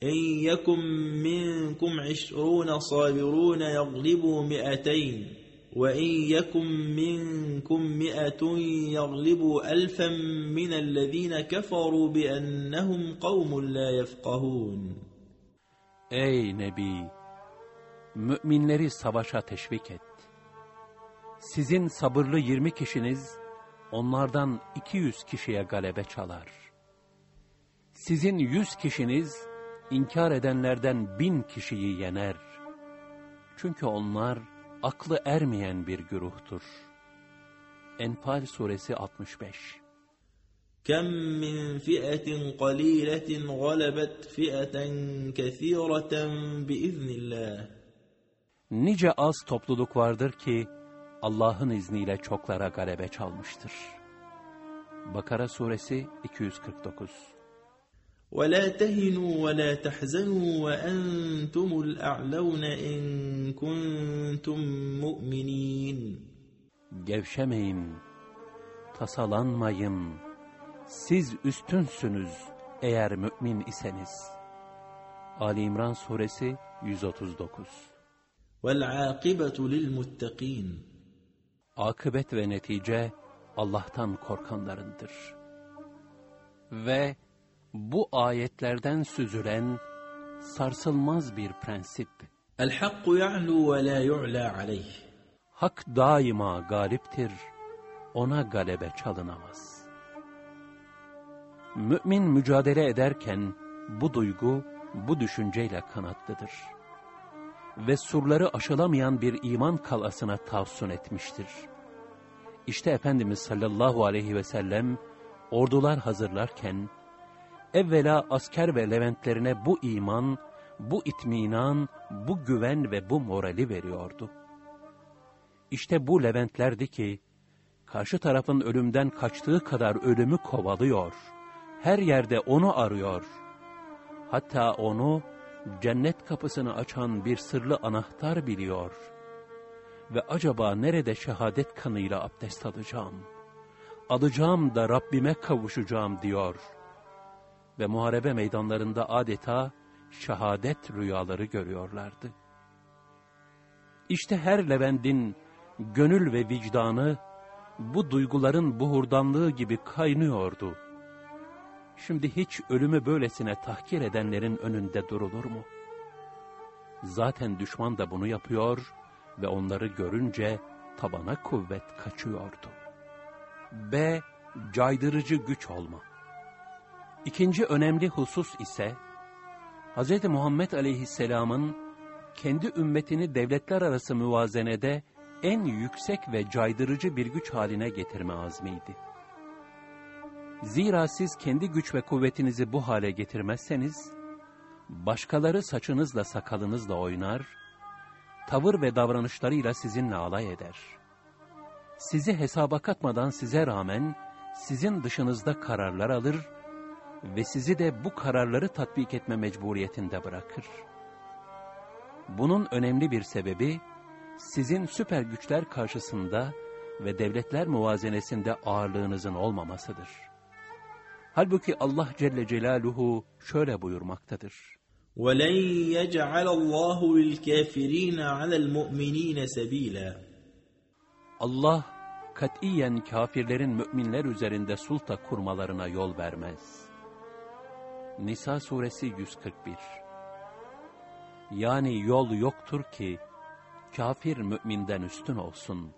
[SPEAKER 2] إن يكن منكم عشرون صابرون يغلبوا مئتين وإن يكن منكم مئة يغلبوا ألفا من الذين كفروا بأنهم قوم لا يفقهون Ey Nebi!
[SPEAKER 1] Müminleri savaşa teşvik et. Sizin sabırlı yirmi kişiniz onlardan 200 kişiye galebe çalar. Sizin 100 kişiniz inkar edenlerden bin kişiyi yener. Çünkü onlar aklı ermeyen bir güruhtur. Enfal suresi 65
[SPEAKER 2] كم من فئة قليلة غلبت فئة كثيرة بإذن
[SPEAKER 1] Nice az topluluk vardır ki Allah'ın izniyle çoklara galebe çalmıştır. Bakara suresi 249
[SPEAKER 2] وَلَا تَهِنُوا وَلَا تَحْزَنُوا وَاَنْتُمُ الْاَعْلَوْنَ اِنْ كُنْتُمْ مُؤْمِنِينَ
[SPEAKER 1] Gevşemeyin, tasalanmayın, siz üstünsünüz eğer mümin iseniz. Ali İmran suresi
[SPEAKER 2] 139 وَالْعَاقِبَةُ لِلْمُتَّقِينَ
[SPEAKER 1] akıbet ve netice Allah'tan korkanlarındır. Ve bu ayetlerden süzülen sarsılmaz bir prensip. El hakku ya'lu ve la yu'la aleyh. Hak daima galiptir, ona galebe çalınamaz. Mümin mücadele ederken bu duygu, bu düşünceyle kanatlıdır.'' ve surları aşılamayan bir iman kalasına tavsun etmiştir. İşte Efendimiz sallallahu aleyhi ve sellem ordular hazırlarken, evvela asker ve leventlerine bu iman, bu itminan, bu güven ve bu morali veriyordu. İşte bu leventlerdi ki, karşı tarafın ölümden kaçtığı kadar ölümü kovalıyor, her yerde onu arıyor, hatta onu cennet kapısını açan bir sırlı anahtar biliyor. Ve acaba nerede şehadet kanıyla abdest alacağım? Alacağım da Rabbime kavuşacağım diyor. Ve muharebe meydanlarında adeta şehadet rüyaları görüyorlardı. İşte her Levent'in gönül ve vicdanı bu duyguların buhurdanlığı gibi kaynıyordu.'' Şimdi hiç ölümü böylesine tahkir edenlerin önünde durulur mu? Zaten düşman da bunu yapıyor ve onları görünce tabana kuvvet kaçıyordu. B. Caydırıcı güç olma. İkinci önemli husus ise, Hz. Muhammed aleyhisselamın kendi ümmetini devletler arası müvazenede en yüksek ve caydırıcı bir güç haline getirme azmiydi. Zira siz kendi güç ve kuvvetinizi bu hale getirmezseniz, başkaları saçınızla sakalınızla oynar, tavır ve davranışlarıyla sizinle alay eder. Sizi hesaba katmadan size rağmen, sizin dışınızda kararlar alır ve sizi de bu kararları tatbik etme mecburiyetinde bırakır. Bunun önemli bir sebebi, sizin süper güçler karşısında ve devletler muvazenesinde ağırlığınızın olmamasıdır.'' Halbuki Allah Celle Celaluhu şöyle buyurmaktadır.
[SPEAKER 2] وَلَنْ يَجْعَلَ اللّٰهُ لِلْكَافِر۪ينَ عَلَى الْمُؤْمِن۪ينَ سَب۪يلًا Allah
[SPEAKER 1] katiyen kafirlerin müminler üzerinde sulta kurmalarına yol vermez. Nisa suresi 141 Yani yol yoktur ki kafir müminden üstün olsun,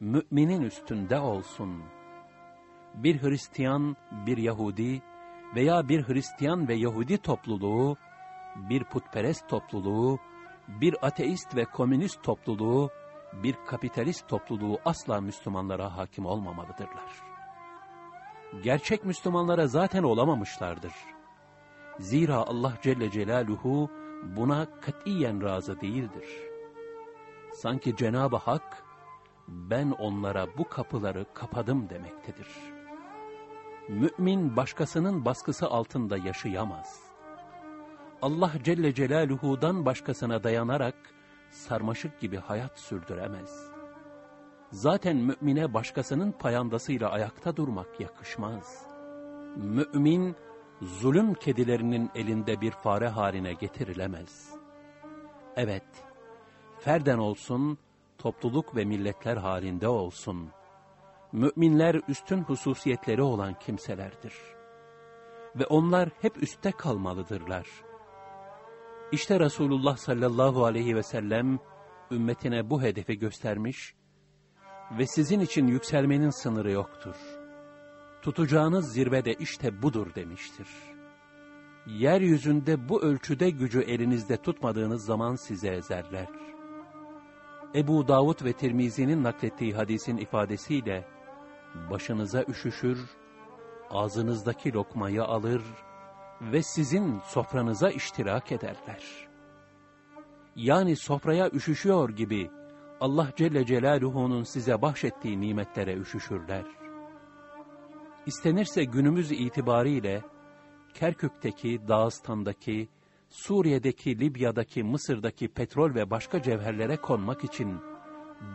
[SPEAKER 1] müminin üstünde olsun.'' bir Hristiyan, bir Yahudi veya bir Hristiyan ve Yahudi topluluğu, bir putperest topluluğu, bir ateist ve komünist topluluğu, bir kapitalist topluluğu asla Müslümanlara hakim olmamalıdırlar. Gerçek Müslümanlara zaten olamamışlardır. Zira Allah Celle Celaluhu buna katiyen razı değildir. Sanki Cenab-ı Hak, ben onlara bu kapıları kapadım demektedir.'' mümin başkasının baskısı altında yaşayamaz. Allah Celle Celaluhu'dan başkasına dayanarak sarmaşık gibi hayat sürdüremez. Zaten mümine başkasının payandasıyla ayakta durmak yakışmaz. Mümin, zulüm kedilerinin elinde bir fare haline getirilemez. Evet, ferden olsun, topluluk ve milletler halinde olsun müminler üstün hususiyetleri olan kimselerdir. Ve onlar hep üstte kalmalıdırlar. İşte Resulullah sallallahu aleyhi ve sellem ümmetine bu hedefi göstermiş ve sizin için yükselmenin sınırı yoktur. Tutacağınız zirvede işte budur demiştir. Yeryüzünde bu ölçüde gücü elinizde tutmadığınız zaman size ezerler.'' Ebu Davud ve Tirmizi'nin naklettiği hadisin ifadesiyle başınıza üşüşür, ağzınızdaki lokmayı alır ve sizin sofranıza iştirak ederler. Yani sofraya üşüşüyor gibi Allah Celle Celaluhu'nun size bahşettiği nimetlere üşüşürler. İstenirse günümüz itibariyle Kerkük'teki, Dağıstan'daki, Suriye'deki, Libya'daki, Mısır'daki petrol ve başka cevherlere konmak için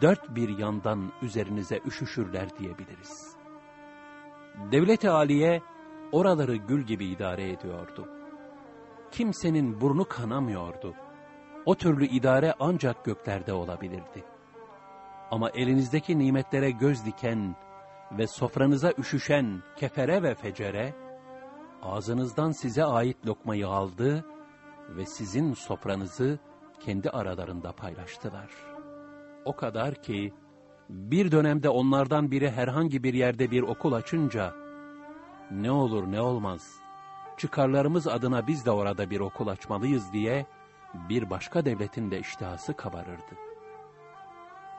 [SPEAKER 1] dört bir yandan üzerinize üşüşürler diyebiliriz. Devlet-i Aliye oraları gül gibi idare ediyordu. Kimsenin burnu kanamıyordu. O türlü idare ancak göklerde olabilirdi. Ama elinizdeki nimetlere göz diken ve sofranıza üşüşen kefere ve fecere, ağzınızdan size ait lokmayı aldı ve sizin sofranızı kendi aralarında paylaştılar.'' o kadar ki, bir dönemde onlardan biri herhangi bir yerde bir okul açınca, ne olur ne olmaz, çıkarlarımız adına biz de orada bir okul açmalıyız diye, bir başka devletin de iştihası kabarırdı.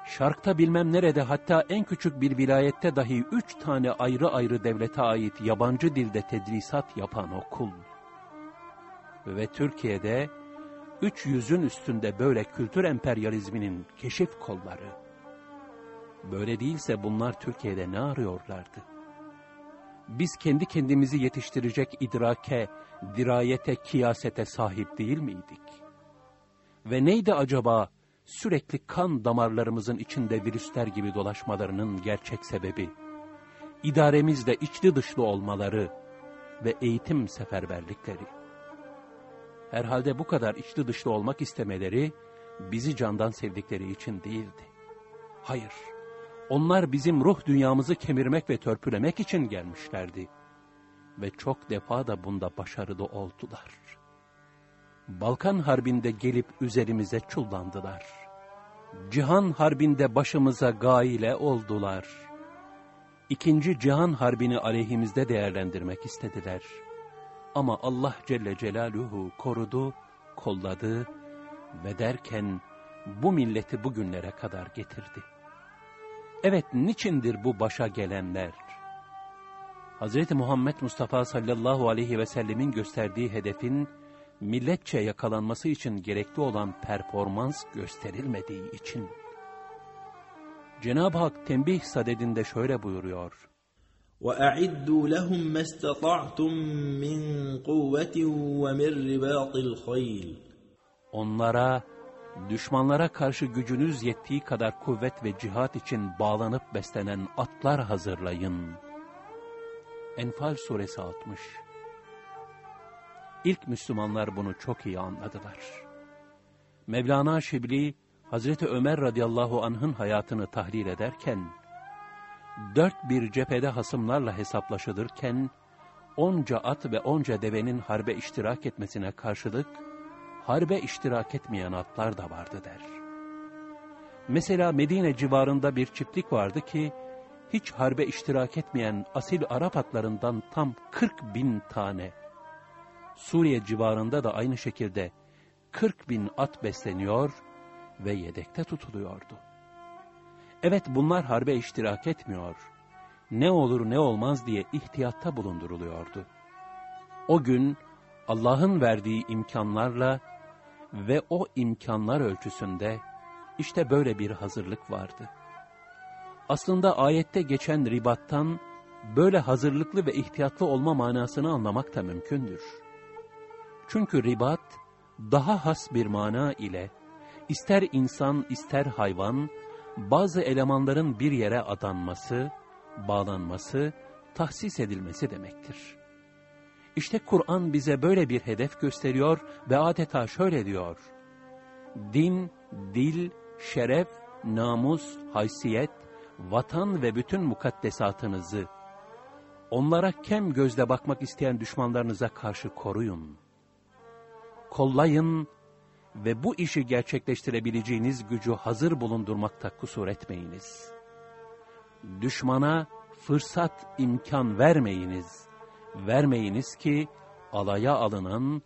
[SPEAKER 1] Şarkta bilmem nerede hatta en küçük bir vilayette dahi üç tane ayrı ayrı devlete ait yabancı dilde tedrisat yapan okul. Ve Türkiye'de, üç yüzün üstünde böyle kültür emperyalizminin keşif kolları. Böyle değilse bunlar Türkiye'de ne arıyorlardı? Biz kendi kendimizi yetiştirecek idrake, dirayete, kiyasete sahip değil miydik? Ve neydi acaba sürekli kan damarlarımızın içinde virüsler gibi dolaşmalarının gerçek sebebi? İdaremizde içli dışlı olmaları ve eğitim seferberlikleri herhalde bu kadar içli dışlı olmak istemeleri bizi candan sevdikleri için değildi. Hayır, onlar bizim ruh dünyamızı kemirmek ve törpülemek için gelmişlerdi. Ve çok defa da bunda başarılı oldular. Balkan Harbi'nde gelip üzerimize çullandılar. Cihan Harbi'nde başımıza gaile oldular. İkinci Cihan Harbi'ni aleyhimizde değerlendirmek istediler.'' Ama Allah Celle Celaluhu korudu, kolladı ve derken bu milleti bugünlere kadar getirdi. Evet niçindir bu başa gelenler? Hz. Muhammed Mustafa sallallahu aleyhi ve sellemin gösterdiği hedefin milletçe yakalanması için gerekli olan performans gösterilmediği için. Cenab-ı Hak tembih sadedinde şöyle buyuruyor.
[SPEAKER 2] وأعدوا لهم ما استطعتم من قوة ومن رباط الخيل Onlara
[SPEAKER 1] düşmanlara karşı gücünüz yettiği kadar kuvvet ve cihat için bağlanıp beslenen atlar hazırlayın. Enfal suresi 60 İlk Müslümanlar bunu çok iyi anladılar. Mevlana Şibli, Hazreti Ömer radıyallahu anh'ın hayatını tahlil ederken, dört bir cephede hasımlarla hesaplaşılırken, onca at ve onca devenin harbe iştirak etmesine karşılık, harbe iştirak etmeyen atlar da vardı der. Mesela Medine civarında bir çiftlik vardı ki, hiç harbe iştirak etmeyen asil Arap atlarından tam 40 bin tane, Suriye civarında da aynı şekilde 40 bin at besleniyor ve yedekte tutuluyordu. Evet bunlar harbe iştirak etmiyor. Ne olur ne olmaz diye ihtiyatta bulunduruluyordu. O gün Allah'ın verdiği imkanlarla ve o imkanlar ölçüsünde işte böyle bir hazırlık vardı. Aslında ayette geçen ribattan böyle hazırlıklı ve ihtiyatlı olma manasını anlamak da mümkündür. Çünkü ribat daha has bir mana ile ister insan ister hayvan bazı elemanların bir yere adanması, bağlanması, tahsis edilmesi demektir. İşte Kur'an bize böyle bir hedef gösteriyor ve adeta şöyle diyor. Din, dil, şeref, namus, haysiyet, vatan ve bütün mukaddesatınızı, onlara kem gözle bakmak isteyen düşmanlarınıza karşı koruyun. Kollayın ve bu işi gerçekleştirebileceğiniz gücü hazır bulundurmakta kusur etmeyiniz. Düşmana fırsat imkan vermeyiniz. Vermeyiniz ki alaya alınan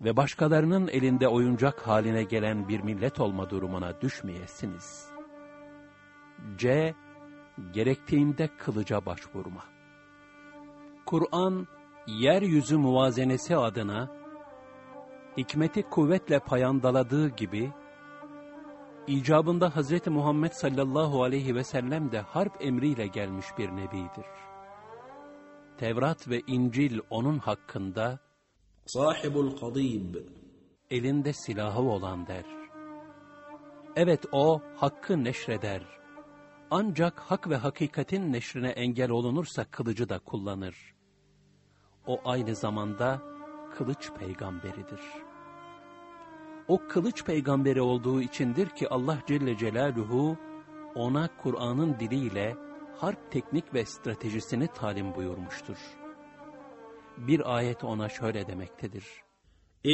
[SPEAKER 1] ve başkalarının elinde oyuncak haline gelen bir millet olma durumuna düşmeyesiniz. C. Gerektiğinde kılıca başvurma. Kur'an, yeryüzü muvazenesi adına, hikmeti kuvvetle payandaladığı gibi, icabında Hz. Muhammed sallallahu aleyhi ve sellem de harp emriyle gelmiş bir nebidir. Tevrat ve İncil onun hakkında, Sahibul kadib, elinde silahı olan der. Evet o hakkı neşreder. Ancak hak ve hakikatin neşrine engel olunursa kılıcı da kullanır. O aynı zamanda kılıç peygamberidir.'' o kılıç peygamberi olduğu içindir ki Allah Celle Celaluhu ona Kur'an'ın diliyle harp teknik ve stratejisini talim buyurmuştur. Bir ayet ona şöyle demektedir.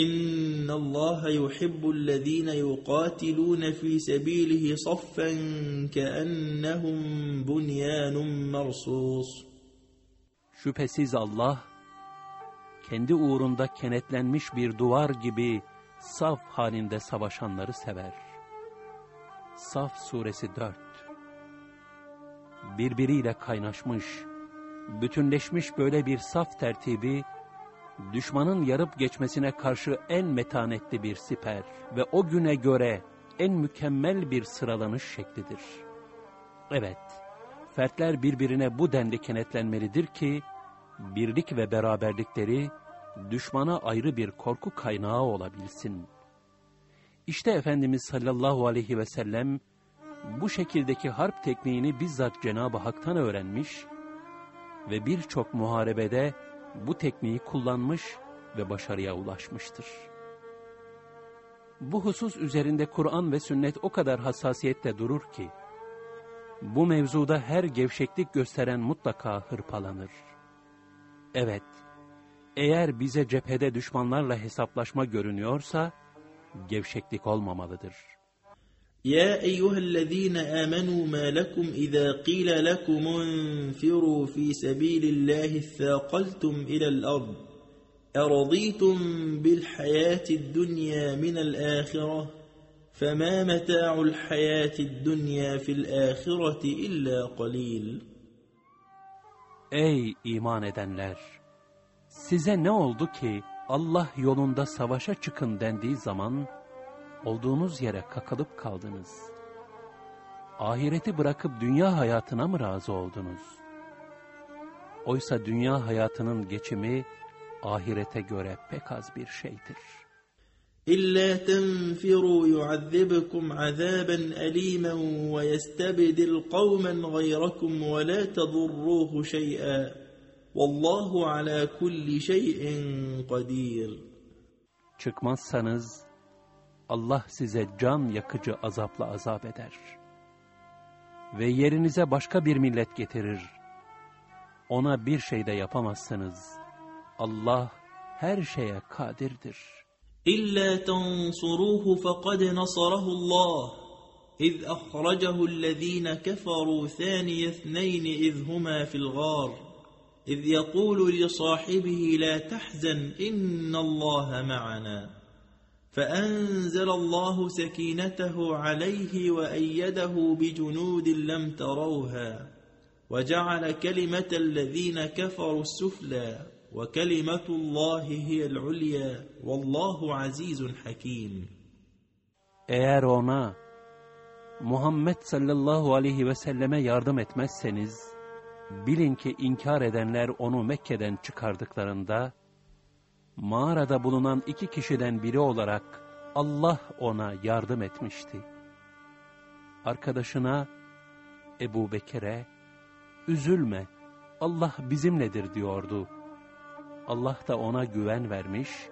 [SPEAKER 2] اِنَّ اللّٰهَ يُحِبُّ الَّذ۪ينَ يُقَاتِلُونَ ف۪ي سَب۪يلِهِ صَفًّا كَأَنَّهُمْ بُنْيَانٌ مَرْصُوصٌ Şüphesiz Allah,
[SPEAKER 1] kendi uğrunda kenetlenmiş bir duvar gibi saf halinde savaşanları sever. Saf suresi 4 Birbiriyle kaynaşmış, bütünleşmiş böyle bir saf tertibi, düşmanın yarıp geçmesine karşı en metanetli bir siper ve o güne göre en mükemmel bir sıralanış şeklidir. Evet, fertler birbirine bu denli kenetlenmelidir ki, birlik ve beraberlikleri, düşmana ayrı bir korku kaynağı olabilsin. İşte Efendimiz sallallahu aleyhi ve sellem bu şekildeki harp tekniğini bizzat Cenab-ı Hak'tan öğrenmiş ve birçok muharebede bu tekniği kullanmış ve başarıya ulaşmıştır. Bu husus üzerinde Kur'an ve sünnet o kadar hassasiyette durur ki, bu mevzuda her gevşeklik gösteren mutlaka hırpalanır. Evet, Eğer bize cephede düşmanlarla hesaplaşma görünüyorsa, gevşeklik olmamalıdır.
[SPEAKER 2] يا أيها الذين آمنوا ما لكم إذا قيل لكم انفروا في سبيل الله اثاقلتم إلى الأرض أرضيتم بالحياة الدنيا من الآخرة فما متاع الحياة الدنيا في الآخرة إلا قليل Ey iman edenler! size ne
[SPEAKER 1] oldu ki Allah yolunda savaşa çıkın dendiği zaman olduğunuz yere kakalıp kaldınız. Ahireti bırakıp dünya hayatına mı razı oldunuz? Oysa dünya hayatının geçimi ahirete göre pek az
[SPEAKER 2] bir şeydir. İlla tenfiru yu'azzibukum azaben elimen ve yestebdil kavmen gayrakum ve la tadurruhu şey'a. Vallahu ala kulli şeyin kadir.
[SPEAKER 1] Çıkmazsanız Allah size can yakıcı azapla azap eder. Ve yerinize başka bir millet getirir. Ona bir şey de yapamazsınız. Allah her şeye kadirdir.
[SPEAKER 2] İlla tansuruhu fekad nasarahullah. İz ahracahu allazine keferu thaniye thneyni iz huma fil gâr. إذ يقول لصاحبه لا تحزن إن الله معنا فأنزل الله سكينته عليه وأيده بجنود لم تروها وجعل كلمة الذين كفروا السفلى وكلمة الله هي العليا والله عزيز حكيم
[SPEAKER 1] Eğer ona Muhammed sallallahu aleyhi ve selleme yardım etmezseniz Bilin ki inkar edenler onu Mekke'den çıkardıklarında, mağarada bulunan iki kişiden biri olarak Allah ona yardım etmişti. Arkadaşına, Ebu Bekir'e, üzülme, Allah bizimledir diyordu. Allah da ona güven vermiş,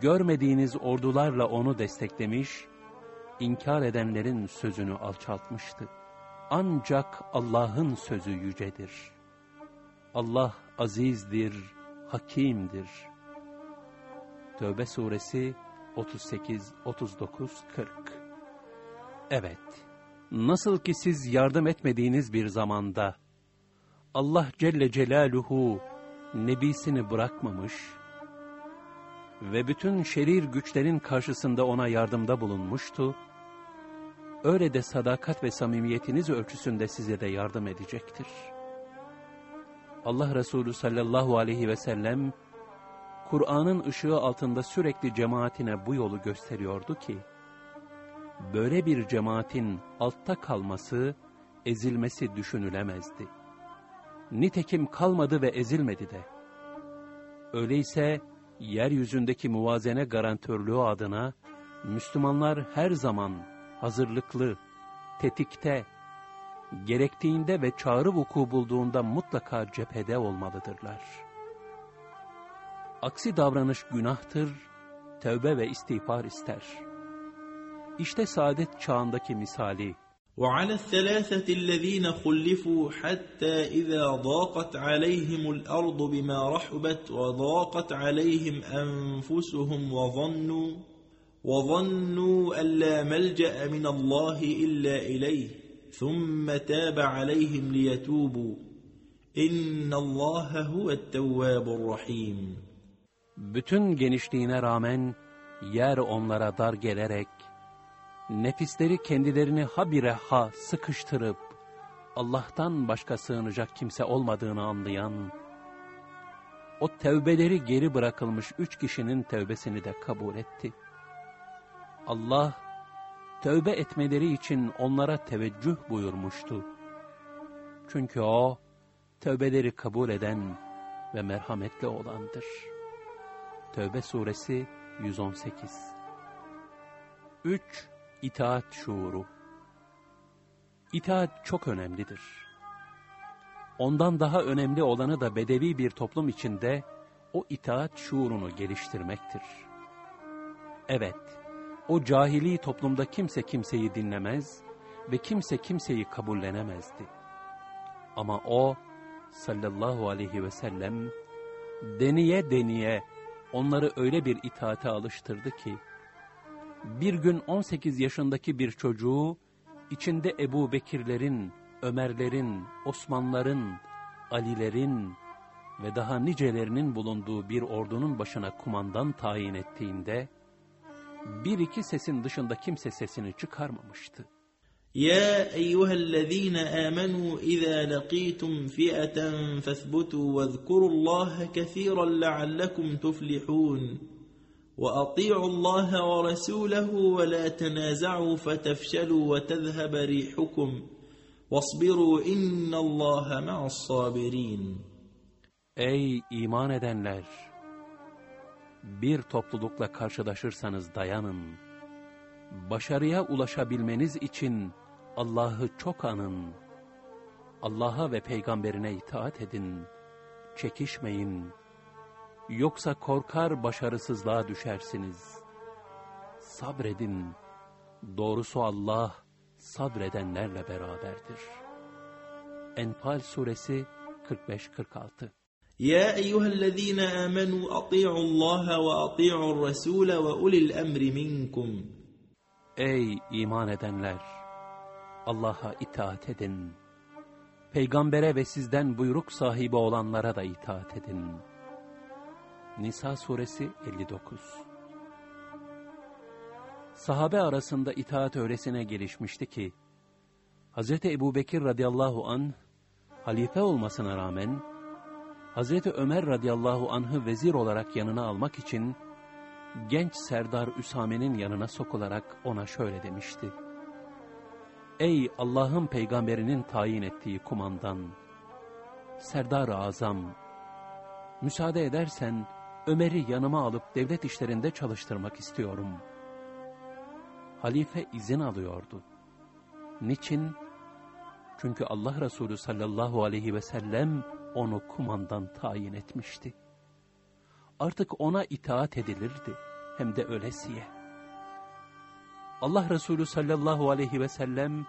[SPEAKER 1] görmediğiniz ordularla onu desteklemiş, inkar edenlerin sözünü alçaltmıştı ancak Allah'ın sözü yücedir. Allah azizdir, hakimdir. Tövbe suresi 38, 39, 40 Evet, nasıl ki siz yardım etmediğiniz bir zamanda Allah Celle Celaluhu nebisini bırakmamış ve bütün şerir güçlerin karşısında ona yardımda bulunmuştu, öyle de sadakat ve samimiyetiniz ölçüsünde size de yardım edecektir. Allah Resulü sallallahu aleyhi ve sellem, Kur'an'ın ışığı altında sürekli cemaatine bu yolu gösteriyordu ki, böyle bir cemaatin altta kalması, ezilmesi düşünülemezdi. Nitekim kalmadı ve ezilmedi de. Öyleyse, yeryüzündeki muvazene garantörlüğü adına, Müslümanlar her zaman hazırlıklı, tetikte, gerektiğinde ve çağrı vuku bulduğunda mutlaka cephede olmalıdırlar. Aksi davranış günahtır, tövbe ve istiğfar ister. İşte
[SPEAKER 2] saadet çağındaki misali. وعلى الثلاثة الذين خلفوا حتى إذا ضاقت عليهم الأرض بما رحبت وضاقت عليهم أنفسهم وظنوا وظنوا أن لا ملجأ من الله إلا إليه ثم تاب عليهم ليتوبوا İnna Allaha huve't-tevvabur rahim.
[SPEAKER 1] Bütün genişliğine rağmen yer onlara dar gelerek nefisleri kendilerini habire ha sıkıştırıp Allah'tan başka sığınacak kimse olmadığını anlayan o tevbeleri geri bırakılmış üç kişinin tevbesini de kabul etti.'' Allah, tövbe etmeleri için onlara teveccüh buyurmuştu. Çünkü O, tövbeleri kabul eden ve merhametli olandır. Tövbe Suresi 118 3. İtaat Şuuru İtaat çok önemlidir. Ondan daha önemli olanı da bedevi bir toplum içinde o itaat şuurunu geliştirmektir. Evet, o cahili toplumda kimse kimseyi dinlemez ve kimse kimseyi kabullenemezdi. Ama o sallallahu aleyhi ve sellem deniye deniye onları öyle bir itaate alıştırdı ki bir gün 18 yaşındaki bir çocuğu içinde Ebu Bekirlerin, Ömerlerin, Osmanların, Alilerin ve daha nicelerinin bulunduğu bir ordunun başına kumandan tayin ettiğinde bir iki sesin dışında kimse sesini çıkarmamıştı.
[SPEAKER 2] Ya أيها amenu iza lakitum لقيتم fesbutu ve zkurullaha kethiren leallekum tuflihun. وأطيعوا الله ورسوله ولا تنازعوا فتفشلوا وتذهب ريحكم واصبروا إن الله مع الصابرين Ey iman edenler!
[SPEAKER 1] bir toplulukla karşılaşırsanız dayanın. Başarıya ulaşabilmeniz için Allah'ı çok anın. Allah'a ve peygamberine itaat edin. Çekişmeyin. Yoksa korkar başarısızlığa düşersiniz. Sabredin. Doğrusu Allah sabredenlerle beraberdir. Enfal suresi 45-46
[SPEAKER 2] يا أيها الذين آمنوا أطيعوا الله وأطيعوا الرسول وأولي الأمر منكم Ey
[SPEAKER 1] iman edenler! Allah'a itaat edin. Peygambere ve sizden buyruk sahibi olanlara da itaat edin. Nisa suresi 59 Sahabe arasında itaat öresine gelişmişti ki, Hz. Ebu Bekir radıyallahu an halife olmasına rağmen, Hazreti Ömer radıyallahu anh'ı vezir olarak yanına almak için genç Serdar Üsame'nin yanına sokularak ona şöyle demişti. Ey Allah'ın peygamberinin tayin ettiği kumandan, Serdar-ı Azam, müsaade edersen Ömer'i yanıma alıp devlet işlerinde çalıştırmak istiyorum. Halife izin alıyordu. Niçin? Çünkü Allah Resulü sallallahu aleyhi ve sellem, onu kumandan tayin etmişti. Artık ona itaat edilirdi hem de ölesiye. Allah Resulü sallallahu aleyhi ve sellem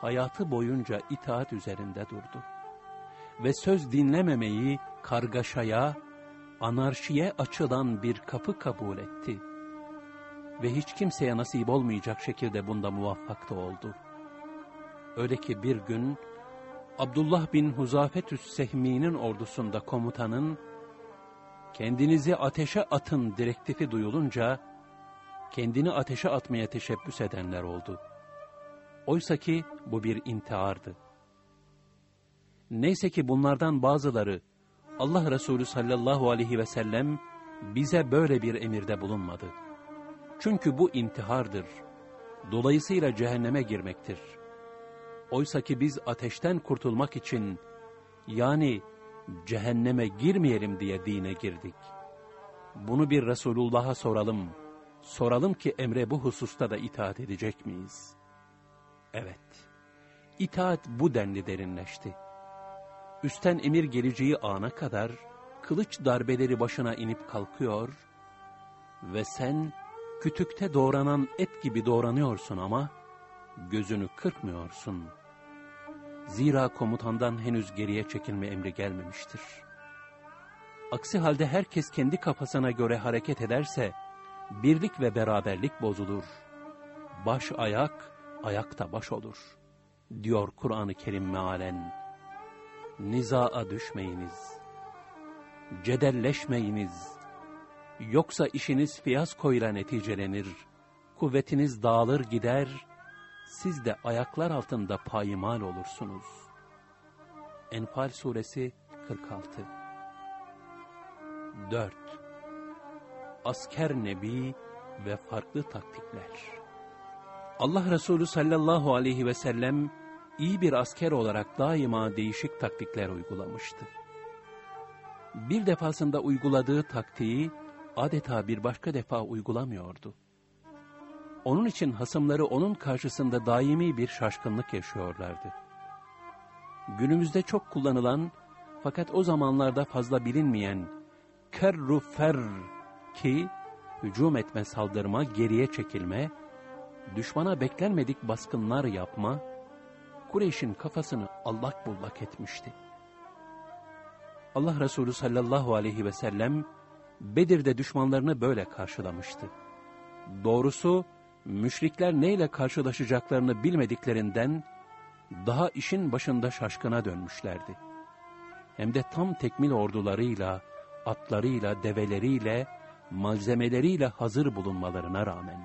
[SPEAKER 1] hayatı boyunca itaat üzerinde durdu. Ve söz dinlememeyi kargaşaya, anarşiye açılan bir kapı kabul etti. Ve hiç kimseye nasip olmayacak şekilde bunda muvaffak da oldu. Öyle ki bir gün Abdullah bin Huzafetüs Sehmi'nin ordusunda komutanın, kendinizi ateşe atın direktifi duyulunca, kendini ateşe atmaya teşebbüs edenler oldu. Oysa ki bu bir intihardı. Neyse ki bunlardan bazıları, Allah Resulü sallallahu aleyhi ve sellem, bize böyle bir emirde bulunmadı. Çünkü bu intihardır. Dolayısıyla cehenneme girmektir.'' Oysa ki biz ateşten kurtulmak için yani cehenneme girmeyelim diye dine girdik. Bunu bir Resulullah'a soralım. Soralım ki emre bu hususta da itaat edecek miyiz? Evet, itaat bu denli derinleşti. Üsten emir geleceği ana kadar kılıç darbeleri başına inip kalkıyor ve sen kütükte doğranan et gibi doğranıyorsun ama gözünü kırpmıyorsun. Zira komutandan henüz geriye çekilme emri gelmemiştir. Aksi halde herkes kendi kafasına göre hareket ederse, birlik ve beraberlik bozulur. Baş ayak, ayak da baş olur, diyor Kur'an-ı Kerim mealen. Nizaa düşmeyiniz, cedelleşmeyiniz, yoksa işiniz fiyasko ile neticelenir, kuvvetiniz dağılır gider, siz de ayaklar altında payimal olursunuz. Enfal suresi 46 4. Asker Nebi ve farklı taktikler Allah Resulü sallallahu aleyhi ve sellem iyi bir asker olarak daima değişik taktikler uygulamıştı. Bir defasında uyguladığı taktiği adeta bir başka defa uygulamıyordu. Onun için hasımları onun karşısında daimi bir şaşkınlık yaşıyorlardı. Günümüzde çok kullanılan fakat o zamanlarda fazla bilinmeyen kerru fer ki hücum etme, saldırma, geriye çekilme, düşmana beklenmedik baskınlar yapma, Kureyş'in kafasını allak bullak etmişti. Allah Resulü sallallahu aleyhi ve sellem Bedir'de düşmanlarını böyle karşılamıştı. Doğrusu müşrikler neyle karşılaşacaklarını bilmediklerinden daha işin başında şaşkına dönmüşlerdi. Hem de tam tekmil ordularıyla, atlarıyla, develeriyle, malzemeleriyle hazır bulunmalarına rağmen.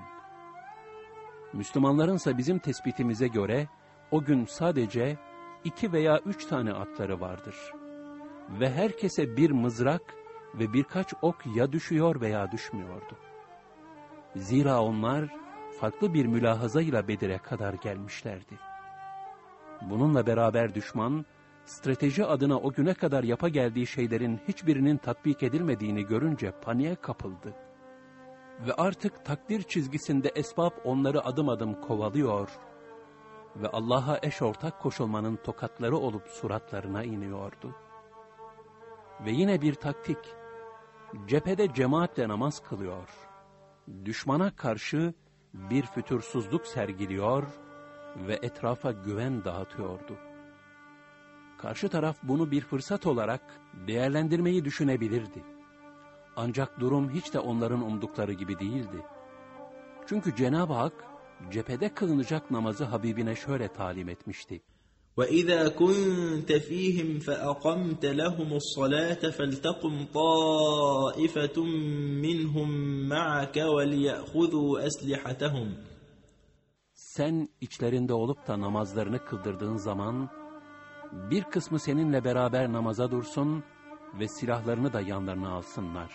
[SPEAKER 1] Müslümanlarınsa bizim tespitimize göre o gün sadece iki veya üç tane atları vardır. Ve herkese bir mızrak ve birkaç ok ya düşüyor veya düşmüyordu. Zira onlar farklı bir mülahazayla Bedir'e kadar gelmişlerdi. Bununla beraber düşman, strateji adına o güne kadar yapa geldiği şeylerin hiçbirinin tatbik edilmediğini görünce paniğe kapıldı. Ve artık takdir çizgisinde esbab onları adım adım kovalıyor ve Allah'a eş ortak koşulmanın tokatları olup suratlarına iniyordu. Ve yine bir taktik, cephede cemaatle namaz kılıyor, düşmana karşı bir fütursuzluk sergiliyor ve etrafa güven dağıtıyordu. Karşı taraf bunu bir fırsat olarak değerlendirmeyi düşünebilirdi. Ancak durum hiç de onların umdukları gibi değildi. Çünkü Cenab-ı Hak cephede
[SPEAKER 2] kılınacak namazı Habibine şöyle talim etmişti. وإذا كنت فيهم فأقمت لهم الصلاة فلتقم طائفة منهم معك وليأخذوا أسلحتهم
[SPEAKER 1] Sen içlerinde olup da namazlarını kıldırdığın zaman bir kısmı seninle beraber namaza dursun ve silahlarını da yanlarına alsınlar.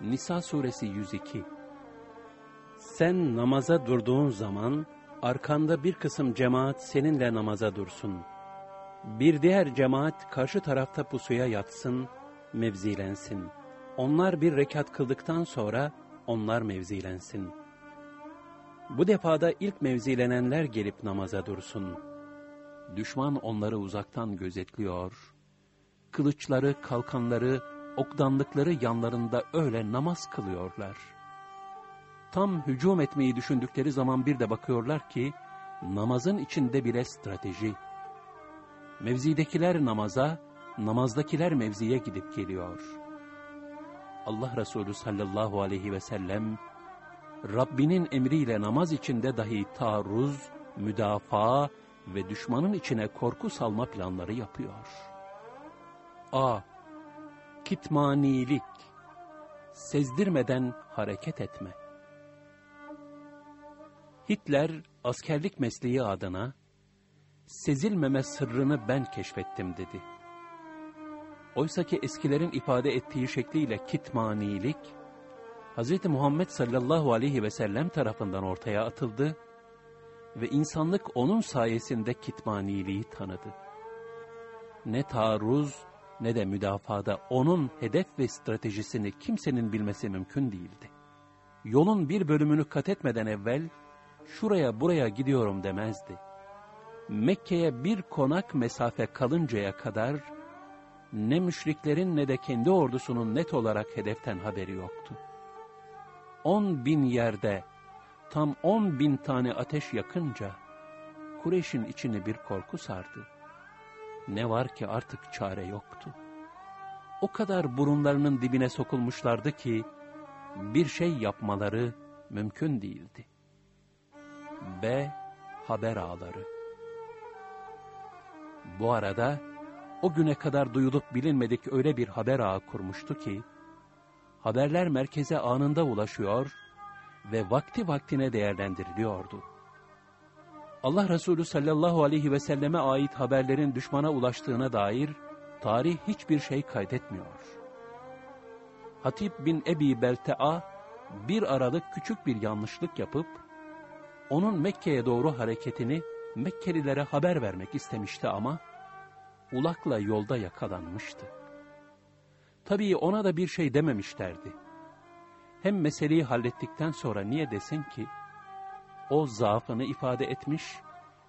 [SPEAKER 1] Nisa suresi 102 Sen namaza durduğun zaman arkanda bir kısım cemaat seninle namaza dursun. Bir diğer cemaat karşı tarafta pusuya yatsın, mevzilensin. Onlar bir rekat kıldıktan sonra onlar mevzilensin. Bu defada ilk mevzilenenler gelip namaza dursun. Düşman onları uzaktan gözetliyor. Kılıçları, kalkanları, okdanlıkları yanlarında öyle namaz kılıyorlar.'' tam hücum etmeyi düşündükleri zaman bir de bakıyorlar ki namazın içinde bile strateji. Mevzidekiler namaza, namazdakiler mevziye gidip geliyor. Allah Resulü sallallahu aleyhi ve sellem Rabbinin emriyle namaz içinde dahi taarruz, müdafaa ve düşmanın içine korku salma planları yapıyor. A. Kitmanilik Sezdirmeden hareket etme. Hitler askerlik mesleği adına sezilmeme sırrını ben keşfettim dedi. Oysa ki eskilerin ifade ettiği şekliyle kitmanilik, Hz. Muhammed sallallahu aleyhi ve sellem tarafından ortaya atıldı ve insanlık onun sayesinde kitmaniliği tanıdı. Ne taarruz ne de müdafada onun hedef ve stratejisini kimsenin bilmesi mümkün değildi. Yolun bir bölümünü kat etmeden evvel şuraya buraya gidiyorum demezdi. Mekke'ye bir konak mesafe kalıncaya kadar ne müşriklerin ne de kendi ordusunun net olarak hedeften haberi yoktu. On bin yerde tam on bin tane ateş yakınca Kureyş'in içini bir korku sardı. Ne var ki artık çare yoktu. O kadar burunlarının dibine sokulmuşlardı ki bir şey yapmaları mümkün değildi ve haber ağları. Bu arada o güne kadar duyulup bilinmedik öyle bir haber ağı kurmuştu ki, haberler merkeze anında ulaşıyor ve vakti vaktine değerlendiriliyordu. Allah Resulü sallallahu aleyhi ve selleme ait haberlerin düşmana ulaştığına dair tarih hiçbir şey kaydetmiyor. Hatip bin Ebi Belte'a bir aralık küçük bir yanlışlık yapıp onun Mekke'ye doğru hareketini Mekkelilere haber vermek istemişti ama ulakla yolda yakalanmıştı. Tabii ona da bir şey dememişlerdi. Hem meseleyi hallettikten sonra niye desin ki, o zaafını ifade etmiş,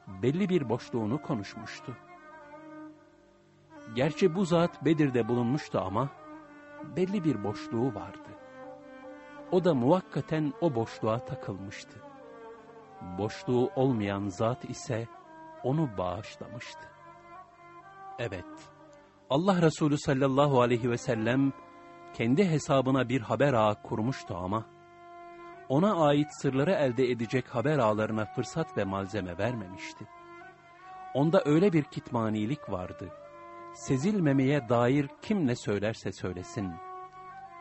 [SPEAKER 1] belli bir boşluğunu konuşmuştu. Gerçi bu zat Bedir'de bulunmuştu ama belli bir boşluğu vardı. O da muvakkaten o boşluğa takılmıştı boşluğu olmayan zat ise onu bağışlamıştı. Evet, Allah Resulü sallallahu aleyhi ve sellem kendi hesabına bir haber ağı kurmuştu ama ona ait sırları elde edecek haber ağlarına fırsat ve malzeme vermemişti. Onda öyle bir kitmanilik vardı. Sezilmemeye dair kim ne söylerse söylesin.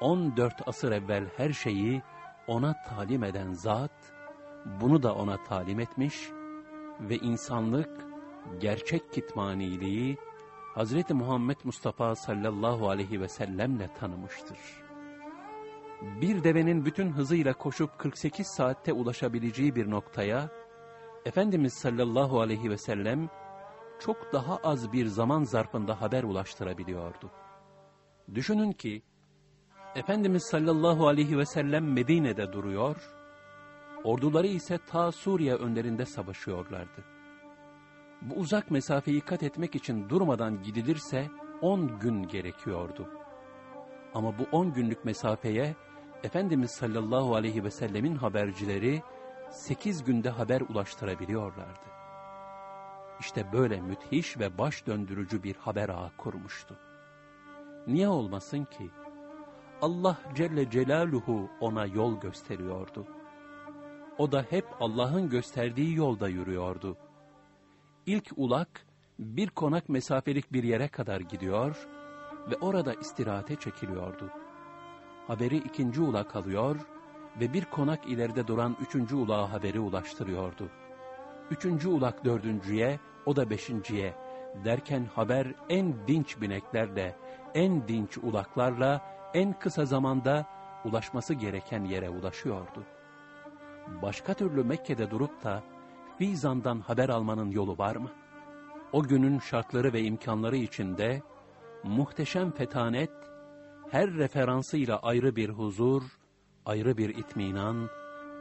[SPEAKER 1] 14 asır evvel her şeyi ona talim eden zat bunu da ona talim etmiş ve insanlık gerçek kitmaniliği Hz. Muhammed Mustafa sallallahu aleyhi ve sellemle tanımıştır. Bir devenin bütün hızıyla koşup 48 saatte ulaşabileceği bir noktaya, Efendimiz sallallahu aleyhi ve sellem çok daha az bir zaman zarfında haber ulaştırabiliyordu. Düşünün ki, Efendimiz sallallahu aleyhi ve sellem Medine'de duruyor Orduları ise ta Suriye önlerinde savaşıyorlardı. Bu uzak mesafeyi kat etmek için durmadan gidilirse 10 gün gerekiyordu. Ama bu 10 günlük mesafeye Efendimiz sallallahu aleyhi ve sellemin habercileri 8 günde haber ulaştırabiliyorlardı. İşte böyle müthiş ve baş döndürücü bir haber ağı kurmuştu. Niye olmasın ki? Allah Celle Celaluhu ona yol gösteriyordu. O da hep Allah'ın gösterdiği yolda yürüyordu. İlk ulak bir konak mesafelik bir yere kadar gidiyor ve orada istirahate çekiliyordu. Haberi ikinci ulak alıyor ve bir konak ileride duran üçüncü ulağa haberi ulaştırıyordu. Üçüncü ulak dördüncüye, o da beşinciye derken haber en dinç bineklerle, en dinç ulaklarla en kısa zamanda ulaşması gereken yere ulaşıyordu.'' başka türlü Mekke'de durup da Fizandan haber almanın yolu var mı? O günün şartları ve imkanları içinde muhteşem fetanet, her referansıyla ayrı bir huzur, ayrı bir itminan,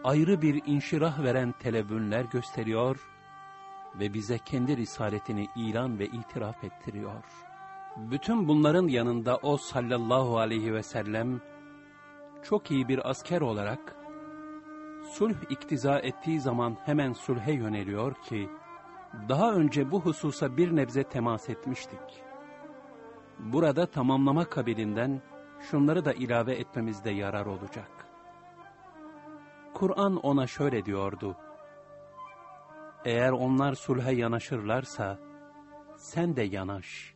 [SPEAKER 1] ayrı bir inşirah veren televünler gösteriyor ve bize kendi risaletini ilan ve itiraf ettiriyor. Bütün bunların yanında o sallallahu aleyhi ve sellem çok iyi bir asker olarak sulh iktiza ettiği zaman hemen sulhe yöneliyor ki, daha önce bu hususa bir nebze temas etmiştik. Burada tamamlama kabilinden şunları da ilave etmemizde yarar olacak. Kur'an ona şöyle diyordu, Eğer onlar sulhe yanaşırlarsa, sen de yanaş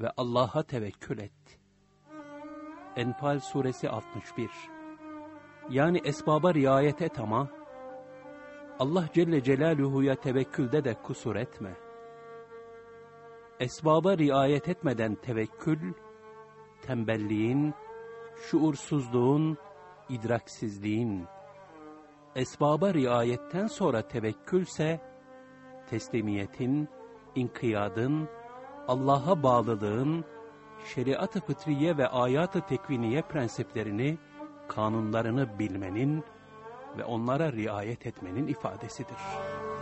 [SPEAKER 1] ve Allah'a tevekkül et. Enfal Suresi 61 yani esbaba riayet et ama Allah Celle Celaluhu'ya tevekkülde de kusur etme. Esbaba riayet etmeden tevekkül, tembelliğin, şuursuzluğun, idraksizliğin, esbaba riayetten sonra tevekkülse, teslimiyetin, inkiyadın, Allah'a bağlılığın, şeriat-ı fıtriye ve ayat-ı tekviniye prensiplerini, kanunlarını bilmenin ve onlara riayet etmenin ifadesidir.''